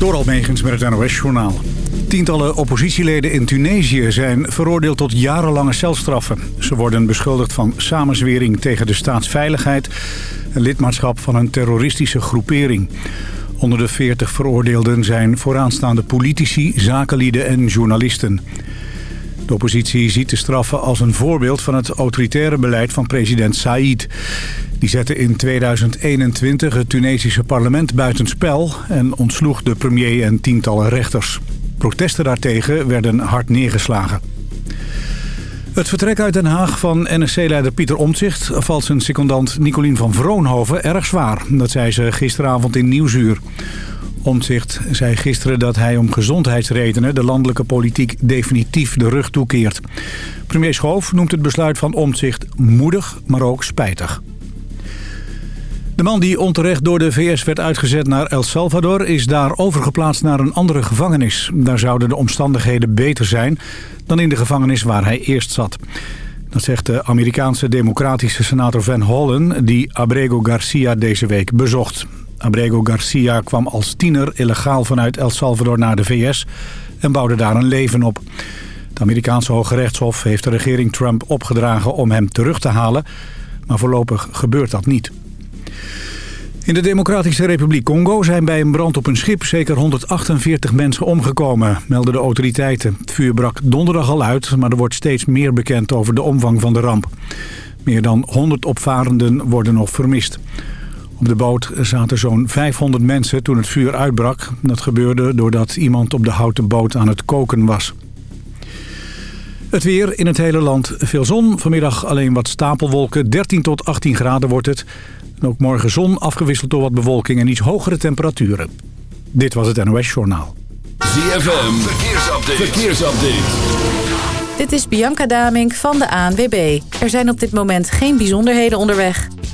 Door Almegens met het NOS-journaal. Tientallen oppositieleden in Tunesië zijn veroordeeld tot jarenlange celstraffen. Ze worden beschuldigd van samenzwering tegen de staatsveiligheid... en lidmaatschap van een terroristische groepering. Onder de 40 veroordeelden zijn vooraanstaande politici, zakenlieden en journalisten. De oppositie ziet de straffen als een voorbeeld van het autoritaire beleid van president Said. Die zette in 2021 het Tunesische parlement buitenspel en ontsloeg de premier en tientallen rechters. Protesten daartegen werden hard neergeslagen. Het vertrek uit Den Haag van NSC-leider Pieter Omtzigt... valt zijn secondant Nicolien van Vroonhoven erg zwaar. Dat zei ze gisteravond in Nieuwsuur. Omtzigt zei gisteren dat hij om gezondheidsredenen... de landelijke politiek definitief de rug toekeert. Premier Schoof noemt het besluit van Omtzigt moedig, maar ook spijtig. De man die onterecht door de VS werd uitgezet naar El Salvador... is daar overgeplaatst naar een andere gevangenis. Daar zouden de omstandigheden beter zijn dan in de gevangenis waar hij eerst zat. Dat zegt de Amerikaanse democratische senator Van Hollen... die Abrego Garcia deze week bezocht. Abrego Garcia kwam als tiener illegaal vanuit El Salvador naar de VS... en bouwde daar een leven op. Het Amerikaanse Hoge Rechtshof heeft de regering Trump opgedragen om hem terug te halen... maar voorlopig gebeurt dat niet. In de Democratische Republiek Congo zijn bij een brand op een schip zeker 148 mensen omgekomen, melden de autoriteiten. Het vuur brak donderdag al uit, maar er wordt steeds meer bekend over de omvang van de ramp. Meer dan 100 opvarenden worden nog vermist. Op de boot zaten zo'n 500 mensen toen het vuur uitbrak. Dat gebeurde doordat iemand op de houten boot aan het koken was. Het weer in het hele land. Veel zon. Vanmiddag alleen wat stapelwolken. 13 tot 18 graden wordt het. En ook morgen zon afgewisseld door wat bewolking en iets hogere temperaturen. Dit was het NOS Journaal. ZFM. Verkeersupdate. Verkeersupdate. Dit is Bianca Damink van de ANWB. Er zijn op dit moment geen bijzonderheden onderweg.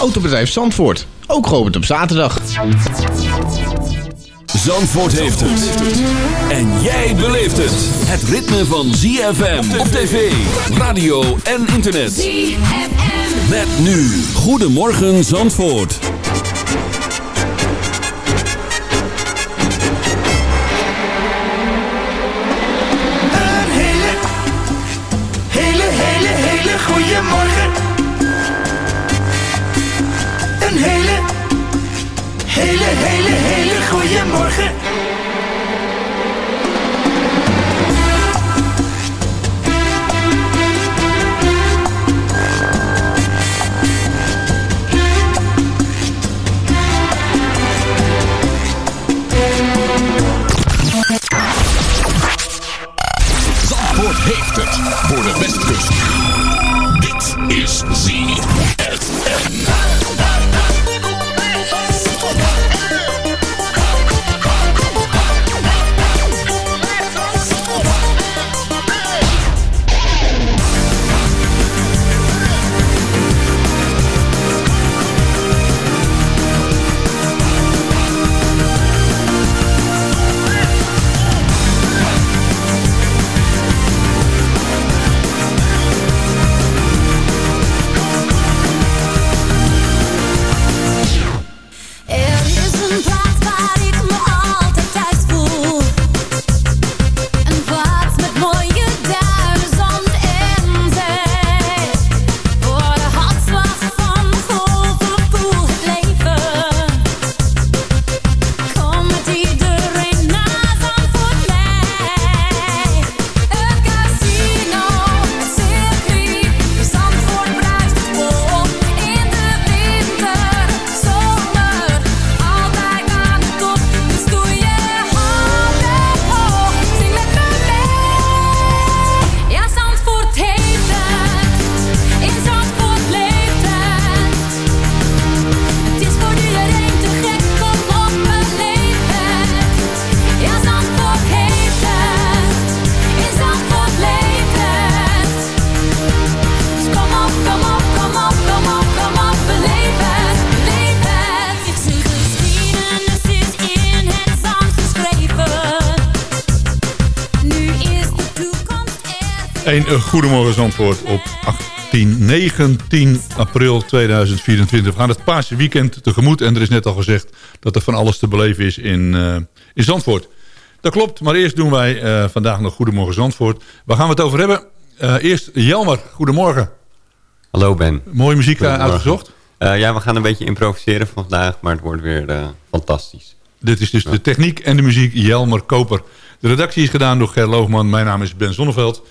Autobedrijf Zandvoort, ook geopend op zaterdag. Zandvoort heeft het. En jij beleeft het. Het ritme van ZFM op tv, radio en internet. ZFM. Met nu. Goedemorgen Zandvoort. Een hele, hele, hele, hele goede morgen. Een hele, hele, hele, hele goede morgen. Zandvoort heeft het voor de Westkust. Dit is ZFM. Goedemorgen Zandvoort op 18, 19 april 2024. We gaan het paarse weekend tegemoet. En er is net al gezegd dat er van alles te beleven is in, uh, in Zandvoort. Dat klopt, maar eerst doen wij uh, vandaag nog Goedemorgen Zandvoort. Waar gaan we het over hebben? Uh, eerst Jelmer, goedemorgen. Hallo Ben. Mooie muziek uitgezocht? ja, we gaan een beetje improviseren vandaag, maar het wordt weer fantastisch. Dit is dus ja. de techniek en de muziek Jelmer Koper. De redactie is gedaan door Ger Loogman. Mijn naam is Ben Zonneveld.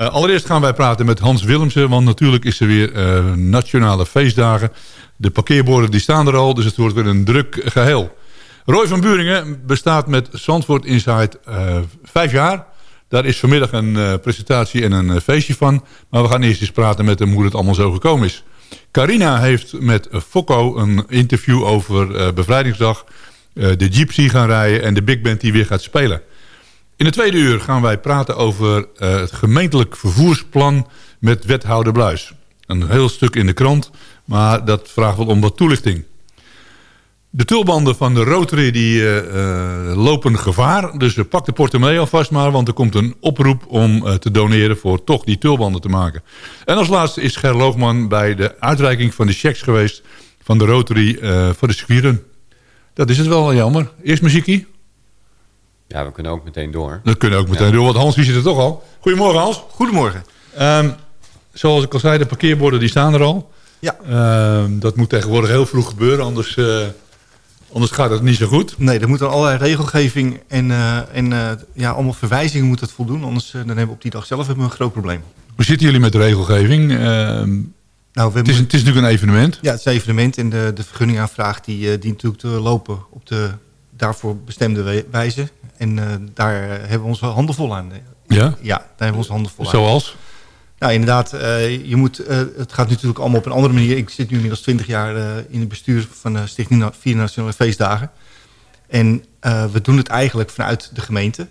Uh, allereerst gaan wij praten met Hans Willemsen. Want natuurlijk is er weer uh, nationale feestdagen. De parkeerborden die staan er al. Dus het wordt weer een druk geheel. Roy van Buringen bestaat met Zandvoort Insight uh, vijf jaar. Daar is vanmiddag een presentatie en een feestje van. Maar we gaan eerst eens praten met hem hoe het allemaal zo gekomen is. Carina heeft met Fokko een interview over bevrijdingsdag. de Gypsy gaan rijden en de big band die weer gaat spelen. In de tweede uur gaan wij praten over uh, het gemeentelijk vervoersplan met wethouder Bluis. Een heel stuk in de krant, maar dat vraagt wel om wat toelichting. De tulbanden van de Rotary die, uh, lopen gevaar. Dus pak de portemonnee alvast maar, want er komt een oproep om te doneren voor toch die tulbanden te maken. En als laatste is Ger Loogman bij de uitreiking van de checks geweest van de Rotary voor de squieren. Dat is het wel jammer. Eerst muziekie. Ja, we kunnen ook meteen door. We kunnen ook meteen ja. door, want Hans die zit er toch al. Goedemorgen Hans. Goedemorgen. Um, zoals ik al zei, de parkeerborden die staan er al. Ja. Um, dat moet tegenwoordig heel vroeg gebeuren, anders, uh, anders gaat het niet zo goed. Nee, er moet allerlei regelgeving en, uh, en uh, ja, allemaal verwijzingen moet het voldoen. Anders dan hebben we op die dag zelf hebben we een groot probleem. Hoe zitten jullie met de regelgeving? Ehm, nou, we het, is, het is natuurlijk een evenement. Ja, het is een evenement en de, de vergunningaanvraag die dient natuurlijk te lopen op de daarvoor bestemde wijze. En uh, daar hebben we onze handen vol aan. Ja? Ja, daar hebben we onze handen vol aan. Zoals? Nou, inderdaad. Uh, je moet, uh, het gaat natuurlijk allemaal op een andere manier. Ik zit nu inmiddels 20 jaar in het bestuur van de Stichting Vier Nationale Feestdagen. En we doen het eigenlijk vanuit de gemeente.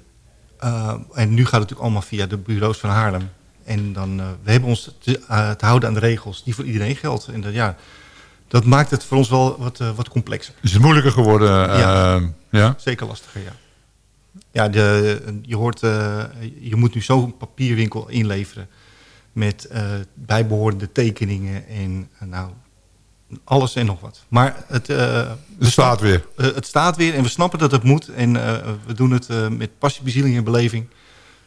en nu gaat het natuurlijk allemaal via de bureaus van Haarlem. En dan, we hebben ons te, te, houden aan de regels die voor iedereen geldt. En dat, ja, dat maakt het voor ons wel wat, wat complexer. Is het moeilijker geworden? Ja, ja? zeker lastiger, ja. Ja, de, je hoort, uh, je moet nu zo'n papierwinkel inleveren met uh, bijbehorende tekeningen en uh, nou, alles en nog wat. Maar het, het staat weer. het staat weer en we snappen dat het moet en we doen het met passie, bezieling en beleving.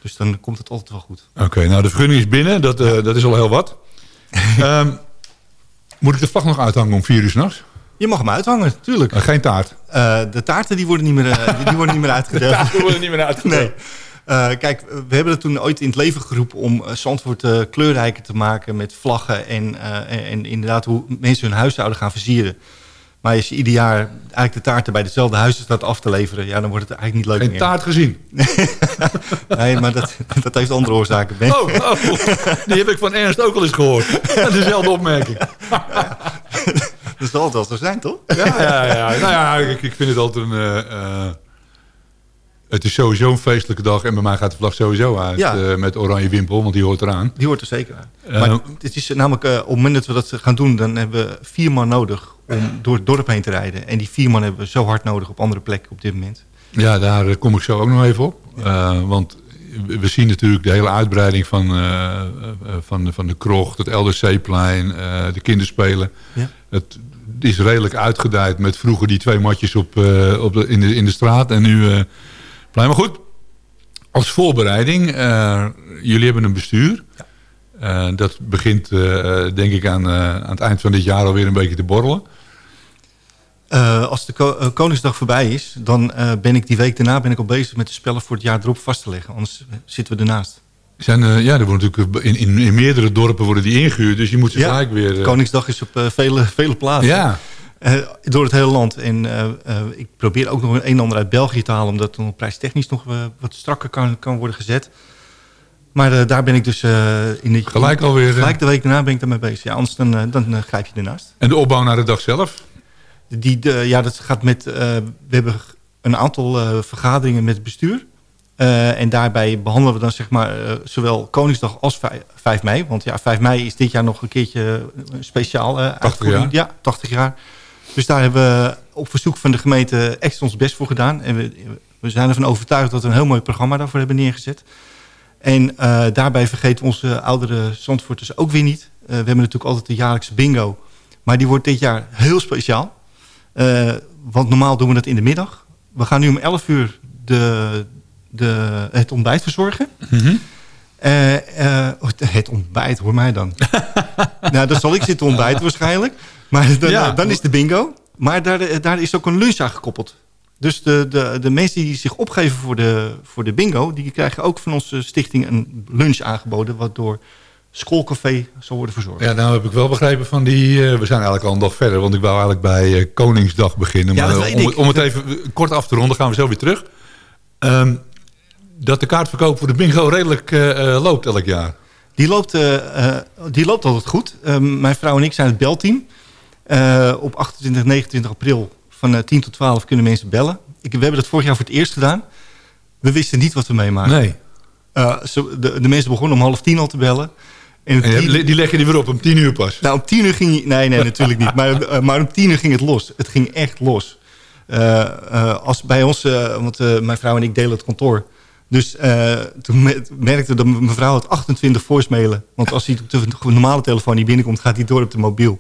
Dus dan komt het altijd wel goed. Oké, okay, nou de vergunning is binnen, dat, dat is al heel wat. um, moet ik de vlag nog uithangen om vier uur s'nachts? Je mag hem uithangen, tuurlijk. Geen taart? Uh, de taarten die worden niet meer, uh, die, worden niet meer uitgedeeld. de taarten worden niet meer uitgedeeld. Nee. kijk, we hebben het toen ooit in het leven geroepen om Zandvoort kleurrijker te maken met vlaggen en, en, en, inderdaad hoe mensen hun huishouden gaan versieren. Maar als je ieder jaar eigenlijk de taarten bij dezelfde huizen staat af te leveren, ja, dan wordt het eigenlijk niet leuk Geen meer. taart gezien? nee, maar dat, dat heeft andere oorzaken. Ben. Oh, oh, die heb ik van Ernst ook al eens gehoord. Dezelfde opmerking. Dat zal het wel zo zijn, toch? Ja, ja, ja. Nou ja, ik, ik vind het altijd een... Uh, uh, het is sowieso een feestelijke dag. En bij mij gaat de vlag sowieso uit. Ja. Uh, met oranje wimpel, want die hoort eraan. Die hoort er zeker aan. maar het is namelijk, op het moment dat we dat gaan doen... dan hebben we vier man nodig om door het dorp heen te rijden. En die vier man hebben we zo hard nodig op andere plekken op dit moment. Ja, daar kom ik zo ook nog even op. want we zien natuurlijk de hele uitbreiding van, uh, van, van de krocht, het LDC-plein, uh, de kinderspelen. Ja. Het is redelijk uitgedijd met vroeger die twee matjes op, op de, in, de, in de straat en nu plein. Maar goed, als voorbereiding, jullie hebben een bestuur. Ja. dat begint denk ik aan, aan het eind van dit jaar alweer een beetje te borrelen. Als de ko Koningsdag voorbij is, dan ben ik die week daarna ben ik al bezig met de spellen voor het jaar erop vast te leggen. Anders zitten we ernaast. Zijn, ja, er worden natuurlijk in, in, in, meerdere dorpen worden die ingehuurd, dus je moet ze ja, gelijk weer... Koningsdag is op vele, vele plaatsen. Ja. door het hele land. En ik probeer ook nog een en ander uit België te halen, omdat het prijstechnisch nog wat strakker kan, kan worden gezet. Maar daar ben ik dus in de, gelijk alweer. Gelijk de week daarna ben ik daarmee bezig. Ja, anders dan, dan grijp je ernaast. En de opbouw naar de dag zelf? Die, de, ja, dat gaat met, we hebben een aantal vergaderingen met het bestuur. Uh, en daarbij behandelen we dan zeg maar zowel Koningsdag als 5, 5, mei. Want ja, 5 mei is dit jaar nog een keertje speciaal. 80 jaar? Ja, 80 jaar. Dus daar hebben we op verzoek van de gemeente echt ons best voor gedaan. En we, we zijn ervan overtuigd dat we een heel mooi programma daarvoor hebben neergezet. En eh, daarbij vergeten onze oudere Zandvoorters ook weer niet. Eh, we hebben natuurlijk altijd de jaarlijkse bingo. Maar die wordt dit jaar heel speciaal. Eh, want normaal doen we dat in de middag. We gaan nu om 11 uur de, de, het ontbijt verzorgen. Eh, eh, oh, het ontbijt, hoor mij dan. nou, dan zal ik zitten ontbijten waarschijnlijk. Maar dan, Ja. dan is de bingo. Maar daar, daar is ook een lunch aan gekoppeld. Dus de, de, de mensen die zich opgeven voor de, voor de bingo... die krijgen ook van onze stichting een lunch aangeboden... wat door schoolcafé zal worden verzorgd. Ja, nou heb ik wel begrepen van die... eh, we zijn eigenlijk al een dag verder, want ik wou eigenlijk bij Koningsdag beginnen. Ja, maar om, om het even kort af te ronden, gaan we zo weer terug. Ehm, dat de kaartverkoop voor de bingo redelijk eh, eh, loopt elk jaar. Die loopt, eh, die loopt altijd goed. Eh, mijn vrouw en ik zijn het belteam. Op 28 29 april van eh, 10 tot 12 kunnen mensen bellen. Ik, we hebben dat vorig jaar voor het eerst gedaan. We wisten niet wat we meemaken. Nee. De, de mensen begonnen om half tien al te bellen. En En tien- die, die leg je die weer op om tien uur pas. nou, om tien uur ging... je- Nee, nee, natuurlijk niet. Maar, maar om tien uur ging het los. Het ging echt los. Als bij ons... want mijn vrouw en ik delen het kantoor. Dus eh, toen me- merkte dat mijn vrouw had 28 voicemailen. Want als hij op de normale telefoon niet binnenkomt... gaat hij door op de mobiel.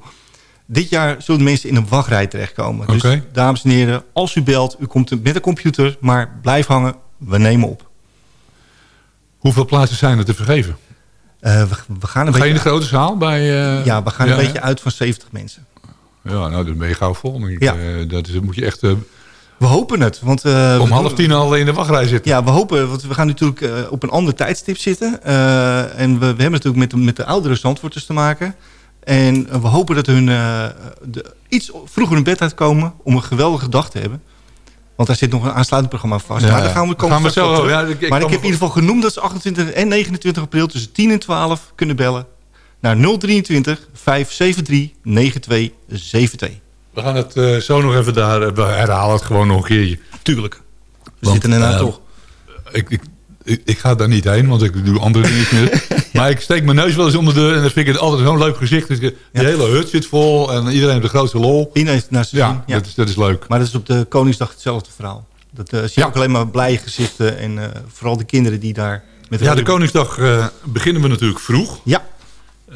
Dit jaar zullen mensen in een wachtrij terechtkomen. Dus dames en heren, als u belt... u komt met een computer, maar blijf hangen. We nemen op. Hoeveel plaatsen zijn er te vergeven? Eh, we, we gaan een Ga je in de beetje... grote zaal bij... eh, Ja, we gaan ja, een beetje uit van 70 mensen. Ja, nou, dan ben je gauw vol. Ja. Dat is, dan moet je echt We hopen het. Want, eh, om half tien al in de wachtrij zitten. Ja, we hopen, want we gaan natuurlijk eh, op een ander tijdstip zitten. Eh, en we, we hebben natuurlijk met de, met de oudere zandvoorters te maken. En we hopen dat hun de, iets vroeger in bed uitkomen om een geweldige dag te hebben. Want daar zit nog een aansluitend programma vast. Ja, maar daar gaan we, komen gaan we zo. Ja, ik- ik maar ik heb in ieder geval genoemd dat ze 28 en 29 april tussen 10 en 12 kunnen bellen naar 023 573 9272. We gaan het eh, zo nog even daar... eh, We herhalen het gewoon nog een keertje. Tuurlijk. We Want, zitten ernaar eh, toch. Ik, ik, ik, ik ga daar niet heen, want ik doe andere dingen meer. Maar ik steek mijn neus wel eens onder de deur en dan vind ik het altijd zo'n leuk gezicht. Dus Die Ja. hele hut zit vol en iedereen heeft de grootste lol. Iedereen heeft naar zijn Ja. Dat, is, dat is leuk. Maar dat is op de Koningsdag hetzelfde verhaal. Dat eh, zie je Ja. ook alleen maar blije gezichten. En vooral de kinderen die daar... Met Ja, de Koningsdag beginnen we natuurlijk vroeg. Ja,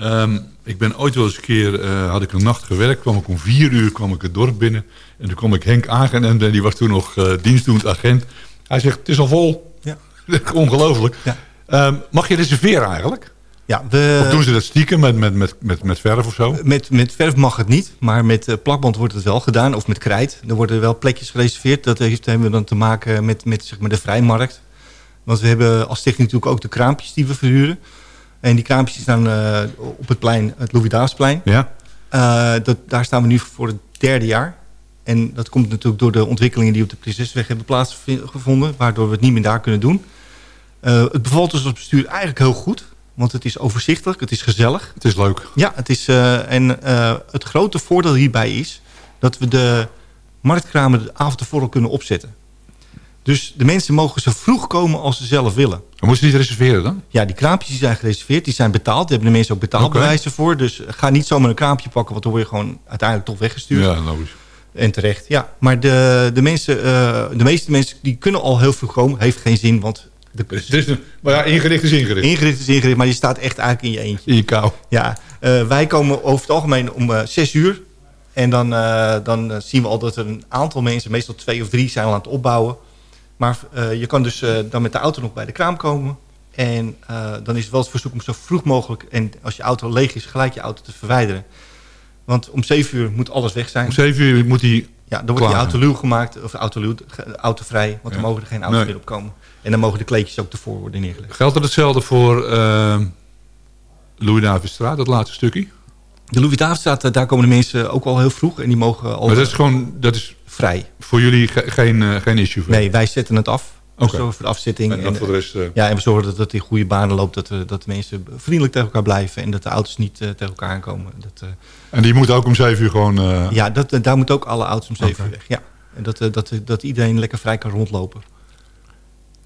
Ehm, ik ben ooit wel eens een keer, eh, had ik een nacht gewerkt, kwam ik om vier uur kwam ik het dorp binnen. En toen kwam ik Henk aangerend en die was toen nog eh dienstdoend agent. Hij zegt, het is al vol. Ja. Ongelooflijk. Ja. Ehm, mag je reserveren eigenlijk? ja we, Of doen ze dat stiekem met, met, met, met, met verf of zo? met, met verf mag het niet. Maar met eh, plakband wordt het wel gedaan. Of met krijt. Er worden wel plekjes gereserveerd. Dat heeft, hebben we dan te maken met, met zeg maar, de vrijmarkt. Want we hebben als stichting natuurlijk ook de kraampjes die we verhuren. En die kraampjes staan eh, op het plein, het Louis-Davidsplein. Ja. Eh, dat, daar staan we nu voor het derde jaar. En dat komt natuurlijk door de ontwikkelingen die op de Prinsesweg hebben plaatsgevonden. Waardoor we het niet meer daar kunnen doen. Eh, het bevalt ons als bestuur eigenlijk heel goed. Want het is overzichtelijk, het is gezellig. Het is leuk. Ja, het is, en het grote voordeel hierbij is... dat we de marktkramen de avond ervoor al kunnen opzetten. Dus de mensen mogen zo vroeg komen als ze zelf willen. Dan moeten ze niet reserveren dan? Ja, die kraampjes die zijn gereserveerd, die zijn betaald. Daar hebben de mensen ook betaalbewijzen voor. Dus ga niet zomaar een kraampje pakken, want dan word je gewoon uiteindelijk toch weggestuurd. Ja, logisch. En terecht, ja. Maar de, de, mensen, eh, de meeste mensen die kunnen al heel vroeg komen. Heeft geen zin, want de, een, maar ja, ingericht is ingericht. ingericht is ingericht, maar je staat echt eigenlijk in je eentje. In je kou. Ja, eh, wij komen over het algemeen om eh, zes uur. En dan, dan zien we al dat er een aantal mensen, meestal twee of drie, zijn al aan het opbouwen. Maar eh, je kan dus eh, dan met de auto nog bij de kraam komen. En eh, dan is het wel het verzoek om zo vroeg mogelijk... en als je auto leeg is, gelijk je auto te verwijderen. Want om zeven uur moet alles weg zijn. Om zeven uur moet hij... Ja, dan wordt die auto luw gemaakt, of auto autovrij. Want dan mogen er geen auto's Nee. meer op komen. En dan mogen de kleedjes ook ervoor worden neergelegd. Geldt dat hetzelfde voor uh, Louis-Davidstraat, dat laatste stukje? De Louis-Davidstraat, eh, daar komen de mensen ook al heel vroeg. En die mogen al Maar dat is gewoon, dat is vrij. voor jullie ge- geen, eh, geen issue? voor? Nee, wij zetten het af. We zorgen voor de afzetting. En voor de rest... eh, ja, en we zorgen dat het in goede banen loopt. Dat, we, dat de mensen vriendelijk tegen elkaar blijven. En dat de auto's niet eh, tegen elkaar aankomen. Dat, eh, en die moeten ook om zeven uur gewoon... eh, ja, dat, eh, daar moeten ook alle auto's om zeven Oké. uur weg. Ja. En dat, eh, dat, dat iedereen lekker vrij kan rondlopen.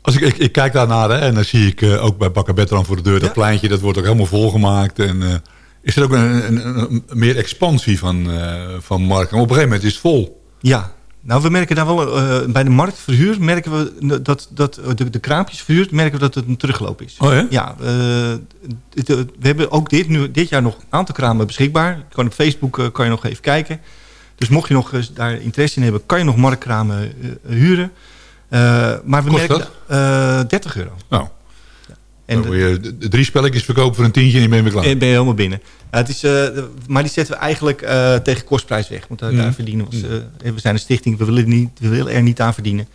Als ik, ik, ik kijk daarnaar hè, en dan zie ik eh, ook bij Bakker Bertram voor de deur... dat Ja. pleintje, dat wordt ook helemaal volgemaakt. En, eh, is er ook een, een, een- een meer expansie van, eh van markt? En op een gegeven moment is het vol. Ja, Nou, we merken daar wel, eh, bij de marktverhuur merken we dat, dat de, de kraampjesverhuur, merken we dat het een terugloop is. Oh ja? Ja, eh, het- we hebben ook dit, nu, dit jaar nog een aantal kramen beschikbaar. Kan op Facebook kan je nog even kijken. Dus mocht je nog eens daar interesse in hebben, kan je nog marktkramen huren. Maar we Kost merken dat? eh, 30 euro. Nou, En dan je drie spelletjes verkopen voor een tientje en je bent weer klaar. en ben je helemaal binnen. Het is, eh, maar die zetten we eigenlijk eh, tegen kostprijs weg. Want daar, Mhm. daar verdienen we, ons, eh, we zijn een stichting, we willen, niet, we willen er niet aan verdienen.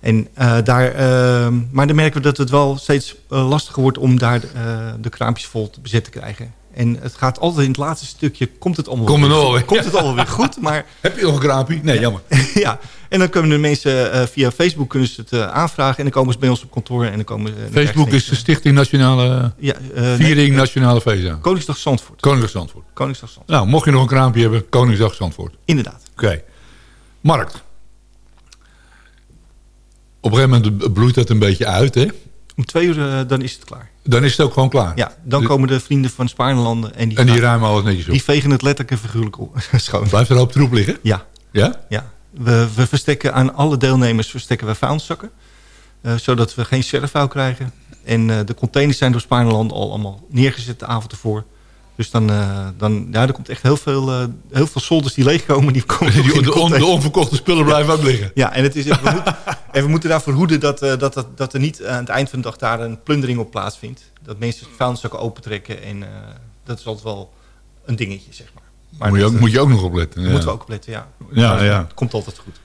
En, eh, daar, eh, maar dan merken we dat het wel steeds eh, lastiger wordt om daar eh, de kraampjes vol te bezet te krijgen. En het gaat altijd in het laatste stukje, komt het allemaal, Kom weer, er komt het allemaal weer goed. Maar Heb je nog een kraampje? Nee, jammer. ja, en dan kunnen de mensen eh, via Facebook kunnen ze het eh, aanvragen. En dan komen ze bij ons op kantoor. En dan komen, Facebook is de Stichting Nationale ja, eh, nee, Viering Nationale Feestdagen. Koningsdag Zandvoort. Koningsdag Zandvoort. Koningsdag Zandvoort. Nou, mocht je nog een kraampje hebben, Koningsdag Zandvoort. Inderdaad. Oké. Markt. Op een gegeven moment bloeit dat een beetje uit, hè? Om twee uur eh, dan is het klaar. Dan is het ook gewoon klaar. Ja, dan komen de vrienden van Spaarnlanden en die, En die gaan- ruimen alles netjes op. die vegen het letterlijk en figuurlijk op- schoon. Blijft er een hoop troep liggen? Ja, Ja? ja. We, we verstekken aan alle deelnemers verstekken we vuilniszakken. eh, zodat we geen zwerfvuil krijgen. En eh, de containers zijn door Spaarnlanden al allemaal neergezet de avond ervoor. Dus dan, eh, dan ja, er komt echt heel veel, eh, heel veel solders die leegkomen. Die komen Die, de, de on- container. de onverkochte spullen blijven ook liggen. Ja, en, het is, we, moeten, en we moeten daarvoor hoeden dat, eh, dat, dat, dat er niet aan het eind van de dag daar een plundering op plaatsvindt. Dat mensen vuilniszakken opentrekken. En dat is altijd wel een dingetje, zeg maar. Maar moet, je ook, moet je ook nog opletten. Ja. moeten we ook op letten, ja. Ja, Maar ja. Het komt altijd goed.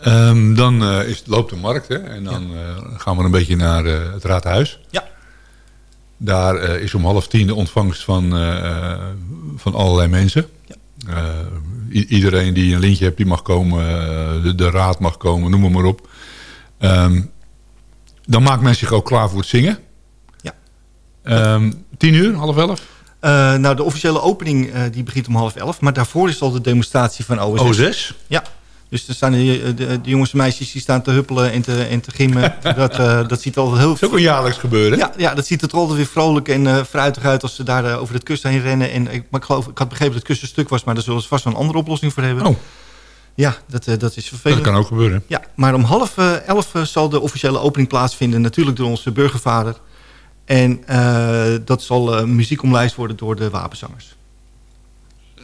Ehm, dan is, loopt de markt, hè? En dan gaan we een beetje naar eh, het raadhuis. Ja. Daar eh, is om half tien de ontvangst van, eh, van allerlei mensen. Ja. Eh, iedereen die een lintje hebt, die mag komen. eh, de, de raad mag komen, noem maar, maar op. Ehm, dan maakt men zich ook klaar voor het zingen. Ja. Ehm, tien uur, half elf? Eh, nou, de officiële opening eh, die begint om half elf. Maar daarvoor is al de demonstratie van OSS. O6? Ja. Dus er staan de, de, de jongens en meisjes die staan te huppelen en te, en te gimmen. dat, eh, dat ziet altijd heel Dat is ook een jaarlijks gebeuren. Ja, ja, dat ziet er altijd weer vrolijk en eh fruitig uit als ze daar eh, over het kust heen rennen. En ik, maar ik, geloof, ik had begrepen dat het kust een stuk was, maar daar zullen ze vast wel een andere oplossing voor hebben. Oh, Ja, dat, eh, dat is dat vervelend. kan ook gebeuren. Ja, maar om half eh, elf eh, zal de officiële opening plaatsvinden. Natuurlijk door onze burgervader. En eh, dat zal eh, muziek omlijst worden door de wapenzangers.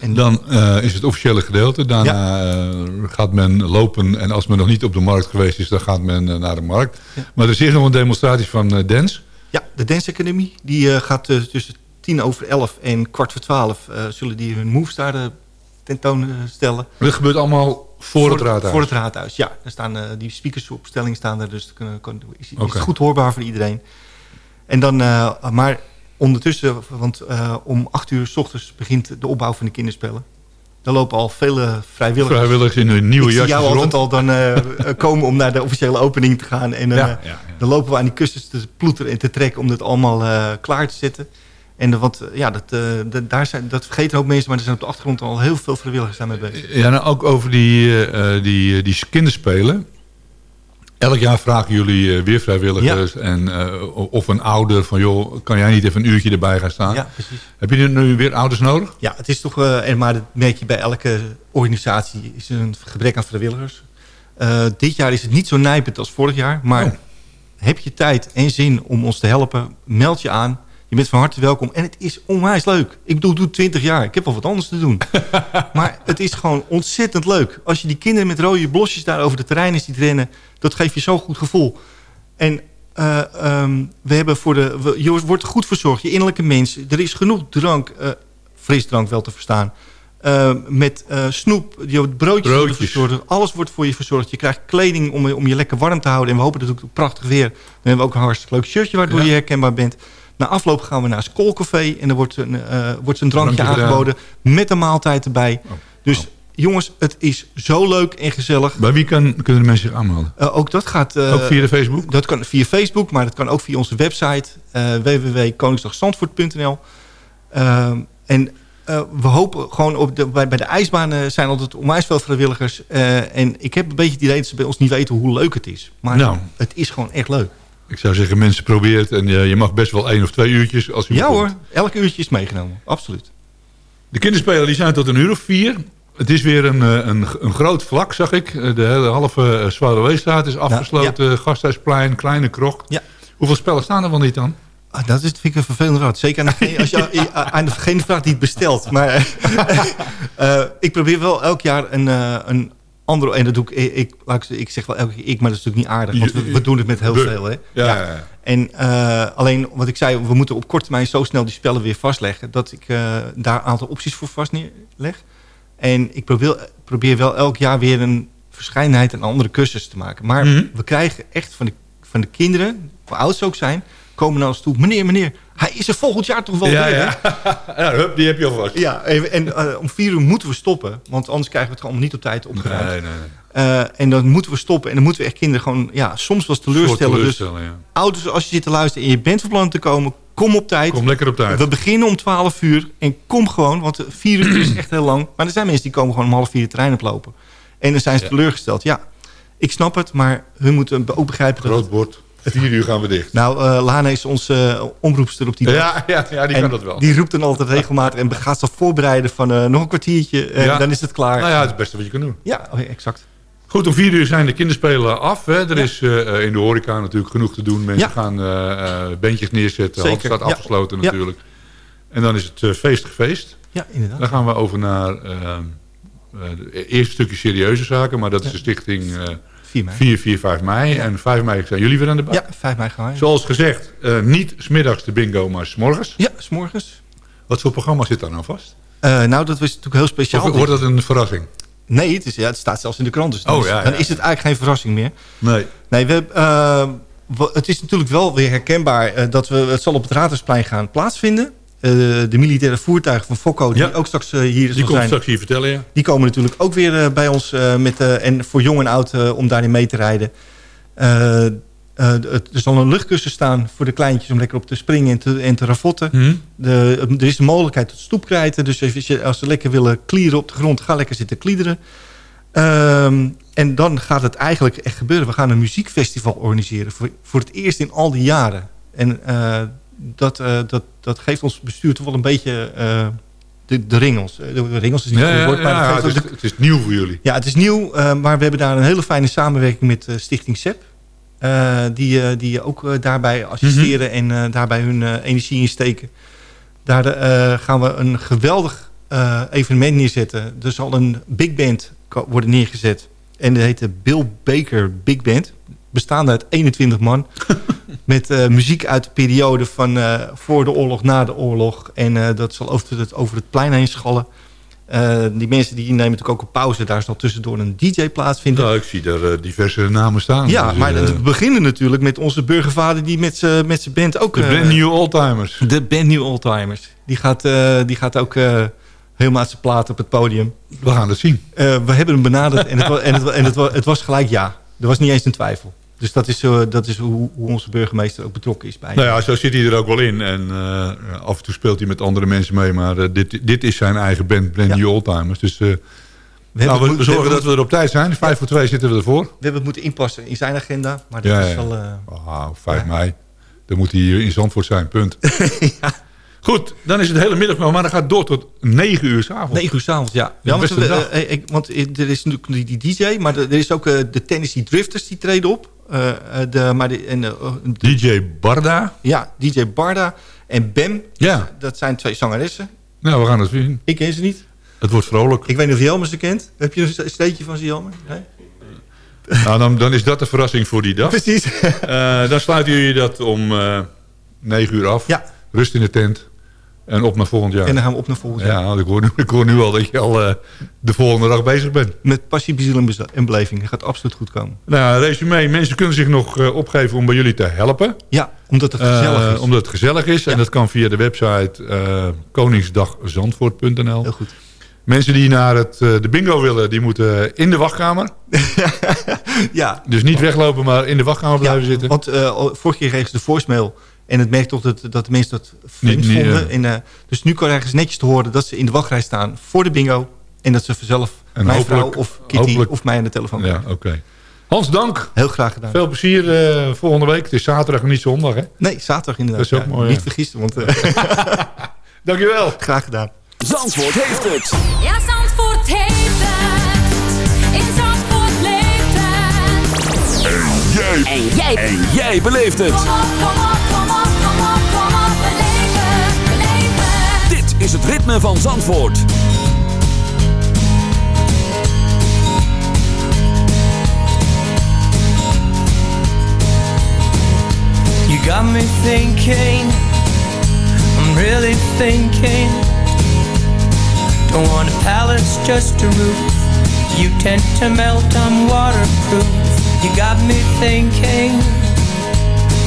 En Dan eh, is het officiële gedeelte. Daarna eh, gaat men lopen. En als men nog niet op de markt geweest is, dan gaat men eh, naar de markt. Ja. Maar er is eerst nog een demonstratie van Dance. Ja, de Dance Academy die gaat tussen tien over elf en kwart voor twaalf... zullen die hun moves daar tentoonstellen. Dat gebeurt allemaal voor, het raadhuis. Voor het raadhuis, ja. Er staan, die speakersopstellingen staan er, dus het kan, is, goed hoorbaar voor iedereen. En dan, maar ondertussen, want eh, om acht uur s ochtends begint de opbouw van de kinderspellen. Daar lopen al vele vrijwilligers. Vrijwilligers in hun nieuwe jasjes jou rond. al dan eh, komen om naar de officiële opening te gaan. En dan, Ja, eh, ja, ja. dan lopen we aan die kussens te ploeteren en te trekken om het allemaal klaar te zetten. En de, want, ja, dat, dat- daar zijn, dat vergeten ook mensen, maar er zijn op de achtergrond al heel veel vrijwilligers daarmee bezig. Ja, nou ook over die, die, die kinderspelen. Elk jaar vragen jullie eh, weer vrijwilligers. En, eh, of een ouder van, joh, kan jij niet even een uurtje erbij gaan staan? Ja, precies. Heb je nu weer ouders nodig? Ja, het is toch, eh, en maar dat merk je bij elke organisatie, is een gebrek aan vrijwilligers. Dit jaar is het niet zo nijpend als vorig jaar, maar Oh. heb je tijd en zin om ons te helpen, meld je aan. Je bent van harte welkom en het is onwijs leuk. Ik bedoel, ik doe 20 jaar, ik heb wel wat anders te doen. maar het is gewoon ontzettend leuk. Als je die kinderen met rode blosjes daar over de terreinen ziet rennen, dat geeft je zo'n goed gevoel. En eh, ehm, we hebben voor de, we- je wordt goed verzorgd, je innerlijke mens. Er is genoeg drank, eh, frisdrank wel te verstaan. Eh, met snoep, je broodjes, Broodjes. verzorgd. Alles wordt voor je verzorgd. Je krijgt kleding om, om je lekker warm te houden. En we hopen dat het ook prachtig weer. Dan hebben we ook een hartstikke leuk shirtje waardoor Ja. je herkenbaar bent. Na afloop gaan we naar het Skoolcafé. En er wordt een, eh, wordt een drankje, Drankje aangeboden. Met een maaltijd erbij. Oh. Dus Oh. jongens, het is zo leuk en gezellig. Bij wie kan, kunnen de mensen zich aanmelden? Eh, ook dat gaat... eh, ook via de Facebook? dat kan via Facebook, maar dat kan ook via onze website www.koningsdagzandvoort.nl. En uh, we hopen gewoon op de, bij, bij de ijsbanen zijn altijd onwijs veel vrijwilligers. Uh, en ik heb een beetje het idee dat ze bij ons niet weten hoe leuk het is. Maar Nou. het is gewoon echt leuk. Ik zou zeggen, mensen probeer het. En uh, je mag best wel één of twee uurtjes. Als u ja hoor, elk uurtje is meegenomen. Absoluut. De kinderspelen die zijn tot een uur of vier. Het is weer een, eh, een, een groot vlak, zag ik. Eh, De hele halve uh, Zwaluweestraat is afgesloten. Gasthuisplein, kleine krocht. Ja. Hoeveel spellen staan er wel niet dan? Ah, dat is, vind ik een vervelend raad. Zeker aan degene, als je, aan degene vraagt die het bestelt. Maar uh, ik probeer wel elk jaar een, uh, een andere... En dat doe ik, ik, ik, ik zeg wel elke keer ik, maar dat is natuurlijk niet aardig. Want we, we doen het met heel veel. Hè? Ja, ja. ja. En uh, alleen wat ik zei, we moeten op korte termijn zo snel die spellen weer vastleggen... dat ik daar een aantal opties voor vast neerleg. En ik probeer, probeer wel elk jaar weer een verscheidenheid en andere cursussen te maken. Maar Mm -hmm. we krijgen echt van de, van de kinderen, hoe oud ze ook zijn... komen naar ons toe, meneer, meneer, hij is er volgend jaar toch wel ja, weer, ja. ja, hup, die heb je alvast. Ja, en, en uh, om vier uur moeten we stoppen. Want anders krijgen we het allemaal niet op tijd opgeruimd. Nee, nee, nee. Uh, en dan moeten we stoppen. En dan moeten we echt kinderen gewoon... Ja, soms was teleurstellen. teleurstellen dus ja. ouders, als je zit te luisteren en je bent van plan te komen... Kom op tijd. Kom lekker op tijd. We beginnen om 12 uur. En kom gewoon, want vier uur is echt heel lang. Maar er zijn mensen die komen gewoon om half vier de trein oplopen. En dan zijn ze teleurgesteld. Ja, ik snap het. Maar hun moeten ook begrijpen... Groot dat bord. Vier uur gaan we dicht. Nou, uh, Lana is onze uh, omroepster op die dag. Ja, ja, ja die en kan dat wel. Die roept dan altijd regelmatig en gaat zich voorbereiden van uh, nog een kwartiertje. En ja. dan is het klaar. Nou ja, het is het beste wat je kan doen. Ja, oh, exact. Goed, om vier uur zijn de kinderspelen af. Hè. Er ja. is uh, in de horeca natuurlijk genoeg te doen. Mensen ja. gaan uh, bandjes neerzetten. Zeker. staat afgesloten ja. natuurlijk. En dan is het uh, feest. Ja, inderdaad. Dan gaan we over naar het eerste stukje serieuze zaken. Maar dat is de stichting 4, mei. 4, 4, 5 mei. Ja. En 5 mei zijn jullie weer aan de bak. Ja, 5 mei gaan we. Zoals gezegd, uh, niet smiddags de bingo, maar s'morgens. Ja, s'morgens. Wat voor programma zit daar nou vast? Uh, nou, dat was natuurlijk heel speciaal. Of wordt dat een verrassing? Nee, het, is, ja, het staat zelfs in de krant. Dus oh, ja, dan is het eigenlijk geen verrassing meer. Nee. Nee, we, uh, het is natuurlijk wel weer herkenbaar... Dat we, het zal op het Raadhuisplein gaan plaatsvinden. Uh, de militaire voertuigen van Fokko, die ja. ook straks uh, hier Die komt zijn, straks hier vertellen, ja. Die komen natuurlijk ook weer uh, bij ons. met, en voor jong en oud om daarin mee te rijden. er zal een luchtkussen staan voor de kleintjes om lekker op te springen en te, en te ravotten. Hmm. De, er is de mogelijkheid tot stoepkrijten. Dus als, je, als ze lekker willen klieren op de grond, ga lekker zitten kliederen. Um, en dan gaat het eigenlijk echt gebeuren. We gaan een muziekfestival organiseren. Voor, voor het eerst in al die jaren. En uh, dat, uh, dat, dat geeft ons bestuur toch wel een beetje uh, de, de ringels. De ringels is niet ja, goed woord, maar ja, het, is, het, is, nieuw voor jullie. Ja, het is nieuw. maar we hebben daar een hele fijne samenwerking met Stichting SEP. die, die ook daarbij assisteren mm -hmm. en daarbij hun energie in steken. Daar gaan we een geweldig evenement neerzetten. Er zal een big band worden neergezet. En dat heet de Bill Baker Big Band. Bestaande uit 21 man. met uh, muziek uit de periode van uh, voor de oorlog, na de oorlog. En uh, dat zal over het, over het plein heen schallen. die mensen die nemen natuurlijk ook een pauze. Daar zal tussendoor een DJ plaatsvinden. Nou, ik zie daar diverse namen staan. Ja, dus, maar we beginnen natuurlijk met onze burgervader... die met zijn band ook... De Band New Oldtimers. De Band New Oldtimers. Die gaat, die gaat ook helemaal zijn plaat op het podium. We gaan het zien. We hebben hem benaderd en, het, was, en, het, en het, was gelijk ja. Er was niet eens een twijfel. Dus dat is, uh, dat is hoe, hoe, onze burgemeester ook betrokken is bij. Nou ja, zo zit hij er ook wel in. En uh, af en toe speelt hij met andere mensen mee. Maar dit, dit is zijn eigen band, Brand ja. New Oldtimers. Dus we, nou, we, we zorgen we dat we er op tijd zijn. Vijf ja. voor twee zitten we ervoor. We hebben het moeten inpassen in zijn agenda. Maar dat ja, is wel... Oh, 5 mei. Dan moet hij hier in Zandvoort zijn, punt. ja. Goed, dan is het hele middag maar dat gaat door tot 9 uur s'avonds. 9 uur s'avonds, ja. ja want, we, ik, want er is natuurlijk die, die DJ, maar er is ook de Tennessee Drifters die treden op. Uh, de, maar de, en, de, DJ Barda. Ja, DJ Barda en Bem. Ja. Dat zijn twee zangeressen. Nou, we gaan het zien. Ik ken ze niet. Het wordt vrolijk. Ik weet niet of Jelmer ze kent. Heb je een steentje van ze, Jelmer? Nee? Nou, dan, dan is dat de verrassing voor die dag. Precies. dan sluiten jullie dat om 9 uur af. Ja. Rust in de tent. En op naar volgend jaar. En dan gaan we op naar volgend jaar. Ja, ik hoor nu, ik hoor nu al dat je al uh, de volgende dag bezig bent. Met passie, beziel en beleving. Dat gaat absoluut goed komen. Nou, resume. Mensen kunnen zich nog uh, opgeven om bij jullie te helpen. Ja, omdat het gezellig uh, is. Omdat het gezellig is. Ja. En dat kan via de website koningsdagzandvoort.nl. Heel goed. Mensen die naar het, de bingo willen, die moeten in de wachtkamer. ja. Dus niet weglopen, maar in de wachtkamer blijven ja, zitten. Want vorige keer kregen ze de voicemail... En het merkt toch dat, dat de mensen dat vreemd vonden. Eh, dus nu kan ergens netjes te horen dat ze in de wachtrij staan voor de bingo. En dat ze vanzelf en mijn vrouw of Kitty of mij aan de telefoon Ja, oké. Hans, dank. Heel graag gedaan. Veel plezier eh, volgende week. Het is zaterdag en niet zondag, hè? Nee, zaterdag inderdaad. Dat is ook mooi. Niet vergissen, want... Uh, Dankjewel. Graag gedaan. Zandvoort heeft het. Ja, Zandvoort heeft het. In Zandvoort leeft het. En jij. En jij. Beleeft het. Kom op, kom op. is het ritme van Zandvoort. You got me thinking, I'm really thinking. Don't want a palace, just a roof. You tend to melt, I'm waterproof. You got me thinking,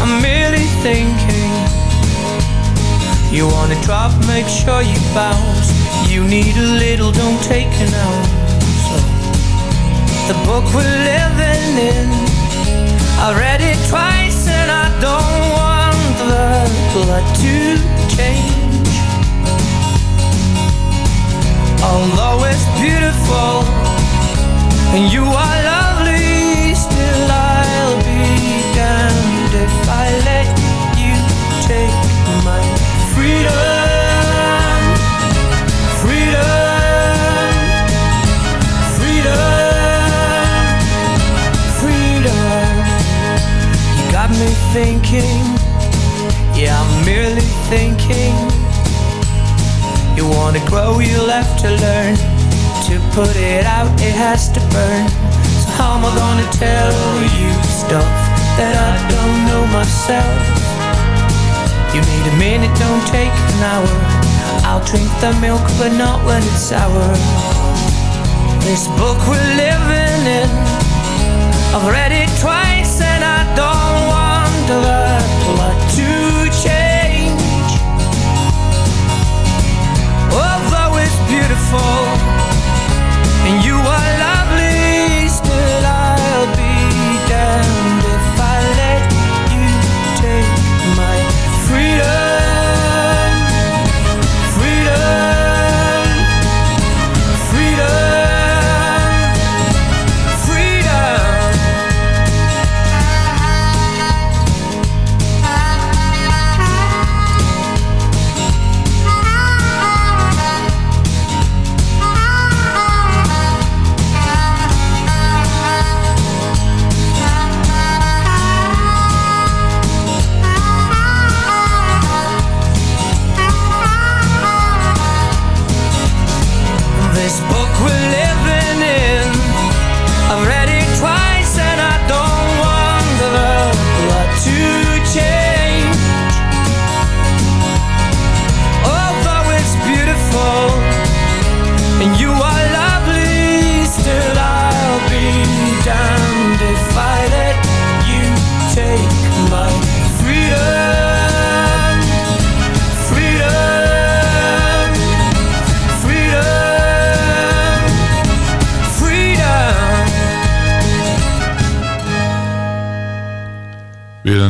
I'm really thinking. You wanna drop, make sure you bounce. You need a little, don't take an ounce. The book we're living in, I read it twice and I don't want the plot to change. Although it's beautiful and you are lovely, an hour. I'll drink the milk, but not when it's sour. This book we're living in, I've read it twice and I don't want the plot to change. Although it's beautiful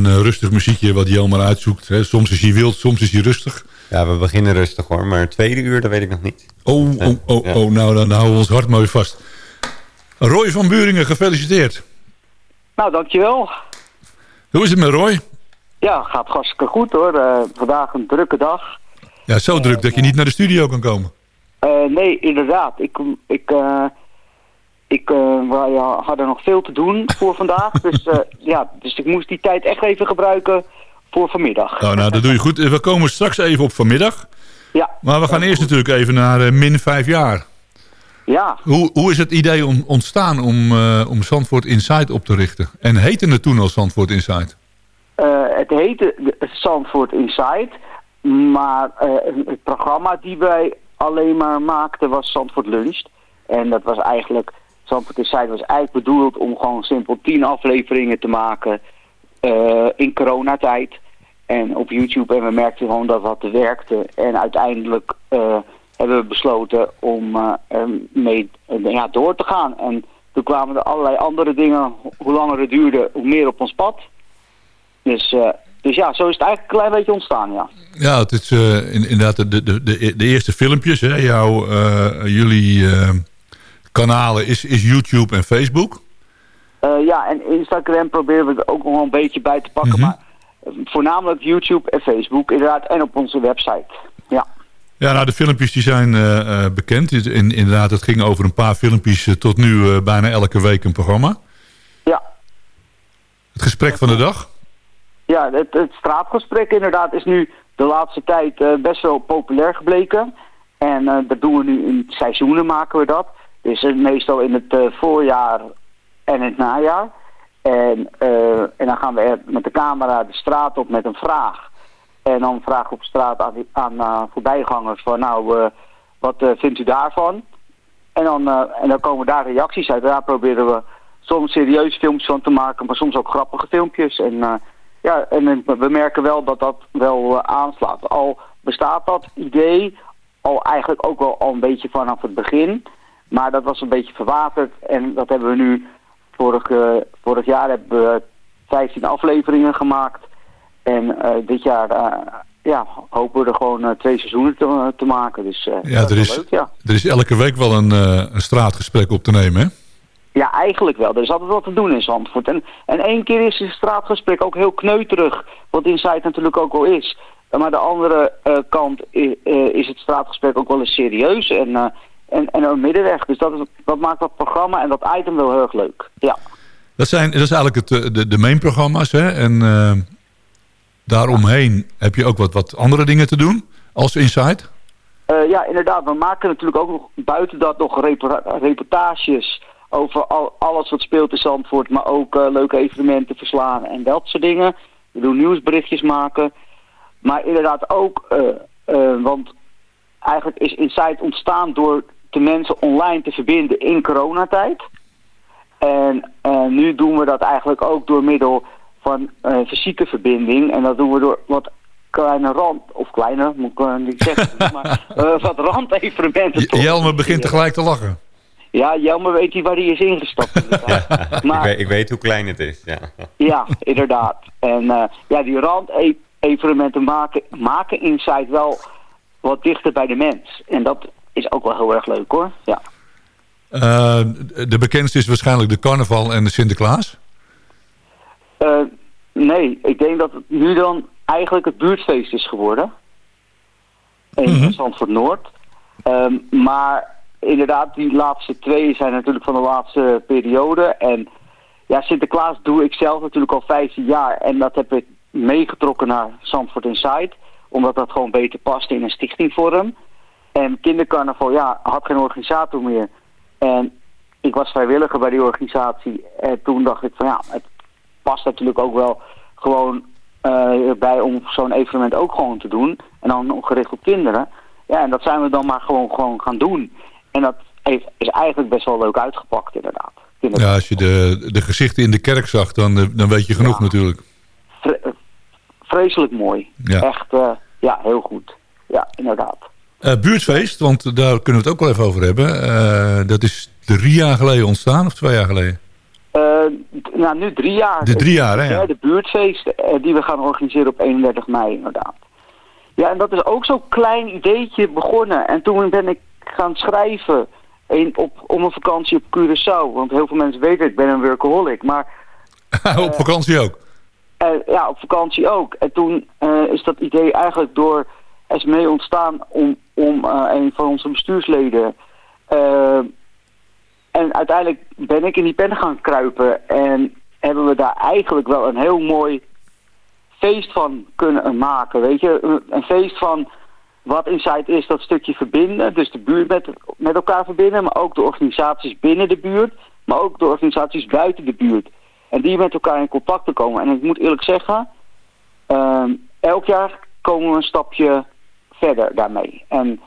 een eh, rustig muziekje wat Jelmer uitzoekt. Hè. Soms is hij wild, soms is hij rustig. Ja, we beginnen rustig hoor, maar het tweede uur, dat weet ik nog niet. Oh, oh, oh, Ja. oh, nou dan houden we ons hart mooi vast. Roy van Buringen, gefeliciteerd. Nou, dankjewel. Hoe is het met Roy? Ja, gaat hartstikke goed hoor. Eh, vandaag een drukke dag. Ja, zo druk dat je niet naar de studio kan komen. Eh, nee, inderdaad. Ik, ik, eh, ik eh, wij hadden nog veel te doen voor vandaag. dus, eh, ja, dus ik moest die tijd echt even gebruiken voor vanmiddag. Nou, nou, dat doe je goed. We komen straks even op vanmiddag. Ja, Maar we gaan eerst natuurlijk even naar eh, min vijf jaar. ja. Hoe, hoe is het idee om, ontstaan om, om Zandvoort Insight op te richten? En heette het toen al Zandvoort Insight? Het heette Zandvoort Inside. Maar het programma die wij alleen maar maakten was Zandvoort Lunch. En dat was eigenlijk, Zandvoort Inside was eigenlijk bedoeld om gewoon simpel tien afleveringen te maken eh, in coronatijd. En op YouTube. En we merkten gewoon dat dat werkte. En uiteindelijk eh, hebben we besloten om ermee eh, ja, door te gaan. En toen kwamen er allerlei andere dingen. Hoe langer het duurde, hoe meer op ons pad. Dus, dus ja, zo is het eigenlijk een klein beetje ontstaan, ja. Ja, het is in- inderdaad de, de, de, de eerste filmpjes. Hè, jouw, eh, jullie kanalen is, is YouTube en Facebook. Eh, ja, en Instagram proberen we er ook nog wel een beetje bij te pakken. Mhm. Maar eh, voornamelijk YouTube en Facebook, inderdaad. En op onze website. Ja, Ja, nou, de filmpjes die zijn eh, bekend. In, inderdaad, het ging over een paar filmpjes tot nu bijna elke week een programma. ja. Het gesprek van de dag? Ja, het, het straatgesprek inderdaad is nu de laatste tijd best wel populair gebleken. En dat doen we nu in seizoenen maken we dat. Dus meestal in het eh, voorjaar en het najaar. En, eh, en dan gaan we met de camera de straat op met een vraag. En dan vragen we op straat aan, aan eh, voorbijgangers van nou, wat vindt u daarvan? En dan, en dan komen daar reacties uit. Daar proberen we soms serieus filmpjes van te maken, maar soms ook grappige filmpjes. En ja, en we merken wel dat dat wel aanslaat. Al bestaat dat idee al eigenlijk ook wel al een beetje vanaf het begin. Maar dat was een beetje verwaterd en dat hebben we nu vorig, vorig jaar hebben we 15 afleveringen gemaakt. En eh, dit jaar eh, ja, hopen we er gewoon eh, twee seizoenen te, te maken. Dus Ja, er is is, leuk, ja. er is elke week wel een, een straatgesprek op te nemen, hè? Ja, eigenlijk wel. Er is altijd wat te doen in Zandvoort. En, en één keer is het straatgesprek ook heel kneuterig, wat Inside natuurlijk ook wel is. Maar de andere kant i- eh, is het straatgesprek ook wel eens serieus en, en, en een middenweg. Dus dat, is, dat maakt dat programma en dat item wel heel erg leuk. Ja. Dat, zijn, dat is eigenlijk het, eh, de, de main-programma's, hè? En eh, daaromheen heb je ook wat, wat andere dingen te doen als Inside. Eh, ja, inderdaad. We maken natuurlijk ook nog buiten dat nog reportages over al, alles wat speelt in Zandvoort. Maar ook leuke evenementen verslaan en dat soort dingen. We doen nieuwsberichtjes maken. Maar inderdaad ook, want eigenlijk is Insight ontstaan door de mensen online te verbinden in coronatijd. En eh, nu doen we dat eigenlijk ook door middel van eh, fysieke verbinding. En dat doen we door wat kleine rand, of kleine, moet ik eh, niet zeggen, maar eh, wat randevenementen. te Jelme begint tegelijk te lachen. Ja, Jelme weet hij waar hij is ingestapt. inderdaad. ik, maar weet, ik weet hoe klein het is, ja. ja, inderdaad. En eh, ja, die randevenementen maken, maken Insight wel wat dichter bij de mens. En dat is ook wel heel erg leuk hoor. Ja. Eh, de bekendste is waarschijnlijk de carnaval en de Sinterklaas. Eh, nee, ik denk dat het nu dan eigenlijk het buurtfeest is geworden. In Zandvoort Noord. Ehm, maar inderdaad, die laatste twee zijn natuurlijk van de laatste periode. En ja, Sinterklaas doe ik zelf natuurlijk al 15 jaar. En dat heb ik meegetrokken naar Zandvoort Inside. Omdat dat gewoon beter past in een stichtingvorm. En kindercarnaval, ja, had geen organisator meer. En ik was vrijwilliger bij die organisatie. En toen dacht ik van ja, het past natuurlijk ook wel gewoon eh, erbij om zo'n evenement ook gewoon te doen. En dan gericht op kinderen. Ja, en dat zijn we dan maar gewoon, gewoon gaan doen. En dat heeft, is eigenlijk best wel leuk uitgepakt inderdaad. Ja, als je de, de gezichten in de kerk zag, dan, eh, dan weet je genoeg Ja. natuurlijk. Vre- vreselijk mooi. Ja. Echt, eh, ja, heel goed. Ja, inderdaad. Eh, buurtfeest, want daar kunnen we het ook wel even over hebben. Eh, dat is drie jaar geleden ontstaan, of twee jaar geleden? Eh, nou, nu drie jaar. De drie jaar, hè, ja. De buurtfeest die we gaan organiseren op 31 mei, inderdaad. Ja, en dat is ook zo'n klein ideetje begonnen. En toen ben ik gaan schrijven in, op, om een vakantie op Curaçao. Want heel veel mensen weten, ik ben een workaholic. Maar Op vakantie ook. ja, op vakantie ook. En toen is dat idee eigenlijk door SME ontstaan om, om eh, een van onze bestuursleden... eh, en uiteindelijk ben ik in die pen gaan kruipen en hebben we daar eigenlijk wel een heel mooi feest van kunnen maken. Weet je, een feest van wat Insight is, dat stukje verbinden. Dus de buurt met, met elkaar verbinden, maar ook de organisaties binnen de buurt, maar ook de organisaties buiten de buurt. En die met elkaar in contact te komen. En ik moet eerlijk zeggen, ehm, elk jaar komen we een stapje verder daarmee. En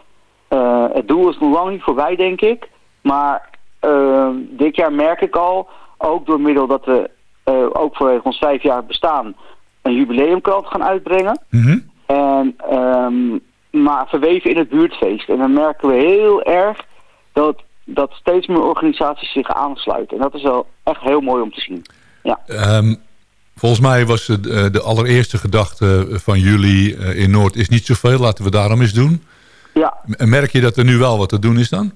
eh, het doel is nog lang niet voorbij, denk ik. Maar ehm, dit jaar merk ik al, ook door middel dat we eh, ook vanwege ons vijf jaar bestaan, een jubileumkrant gaan uitbrengen. Mhm. En, ehm, maar verweven in het buurtfeest. En dan merken we heel erg dat, dat steeds meer organisaties zich aansluiten. En dat is wel echt heel mooi om te zien. Ja. Ehm, volgens mij was het, eh, de allereerste gedachte van jullie eh, in Noord is niet zoveel. Laten we daarom eens doen. Ja, Merk je dat er nu wel wat te doen is dan?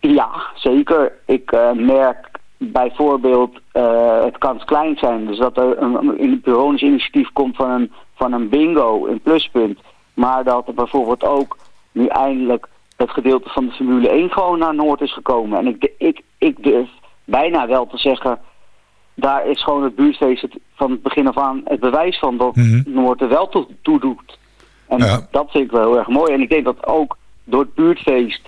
Ja, zeker. Ik eh, merk bijvoorbeeld, eh, het kan klein zijn, dus dat er een, een, een bewonersinitiatief komt van een, van een bingo in Pluspunt. Maar dat er bijvoorbeeld ook nu eindelijk het gedeelte van de Formule 1 gewoon naar Noord is gekomen. En ik, ik, ik durf bijna wel te zeggen daar is gewoon het buurtfeest het, van het begin af aan het bewijs van dat Mhm. Noord er wel toe, toe doet. En Ja. dat vind ik wel heel erg mooi. En ik denk dat ook door het buurtfeest,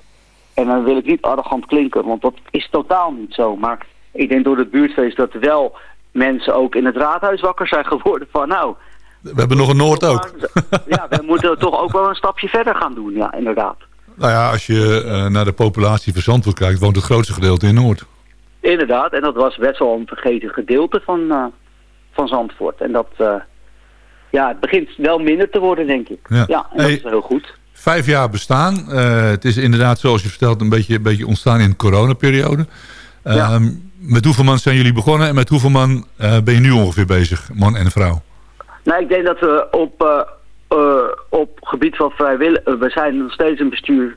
en dan wil ik niet arrogant klinken, want dat is totaal niet zo. Maar ik denk door het buurtfeest dat wel mensen ook in het raadhuis wakker zijn geworden van nou, We hebben nog een Noord ook. ja, we moeten toch ook wel een stapje verder gaan doen. Ja, inderdaad. Nou ja, als je eh, naar de populatie van Zandvoort kijkt... woont het grootste gedeelte in Noord. Inderdaad, en dat was best wel een vergeten gedeelte van, eh, van Zandvoort. En dat, eh, ja, het begint wel minder te worden, denk ik. Ja. Ja, en dat is heel goed. Vijf jaar bestaan. Eh, het is inderdaad, zoals je vertelt, een beetje, een beetje ontstaan in de coronaperiode. Ja. Ehm, Met hoeveel man zijn jullie begonnen en met hoeveel man ben je nu ongeveer bezig, man en vrouw? Nou, ik denk dat we op, op gebied van vrijwillig... we zijn nog steeds een bestuur...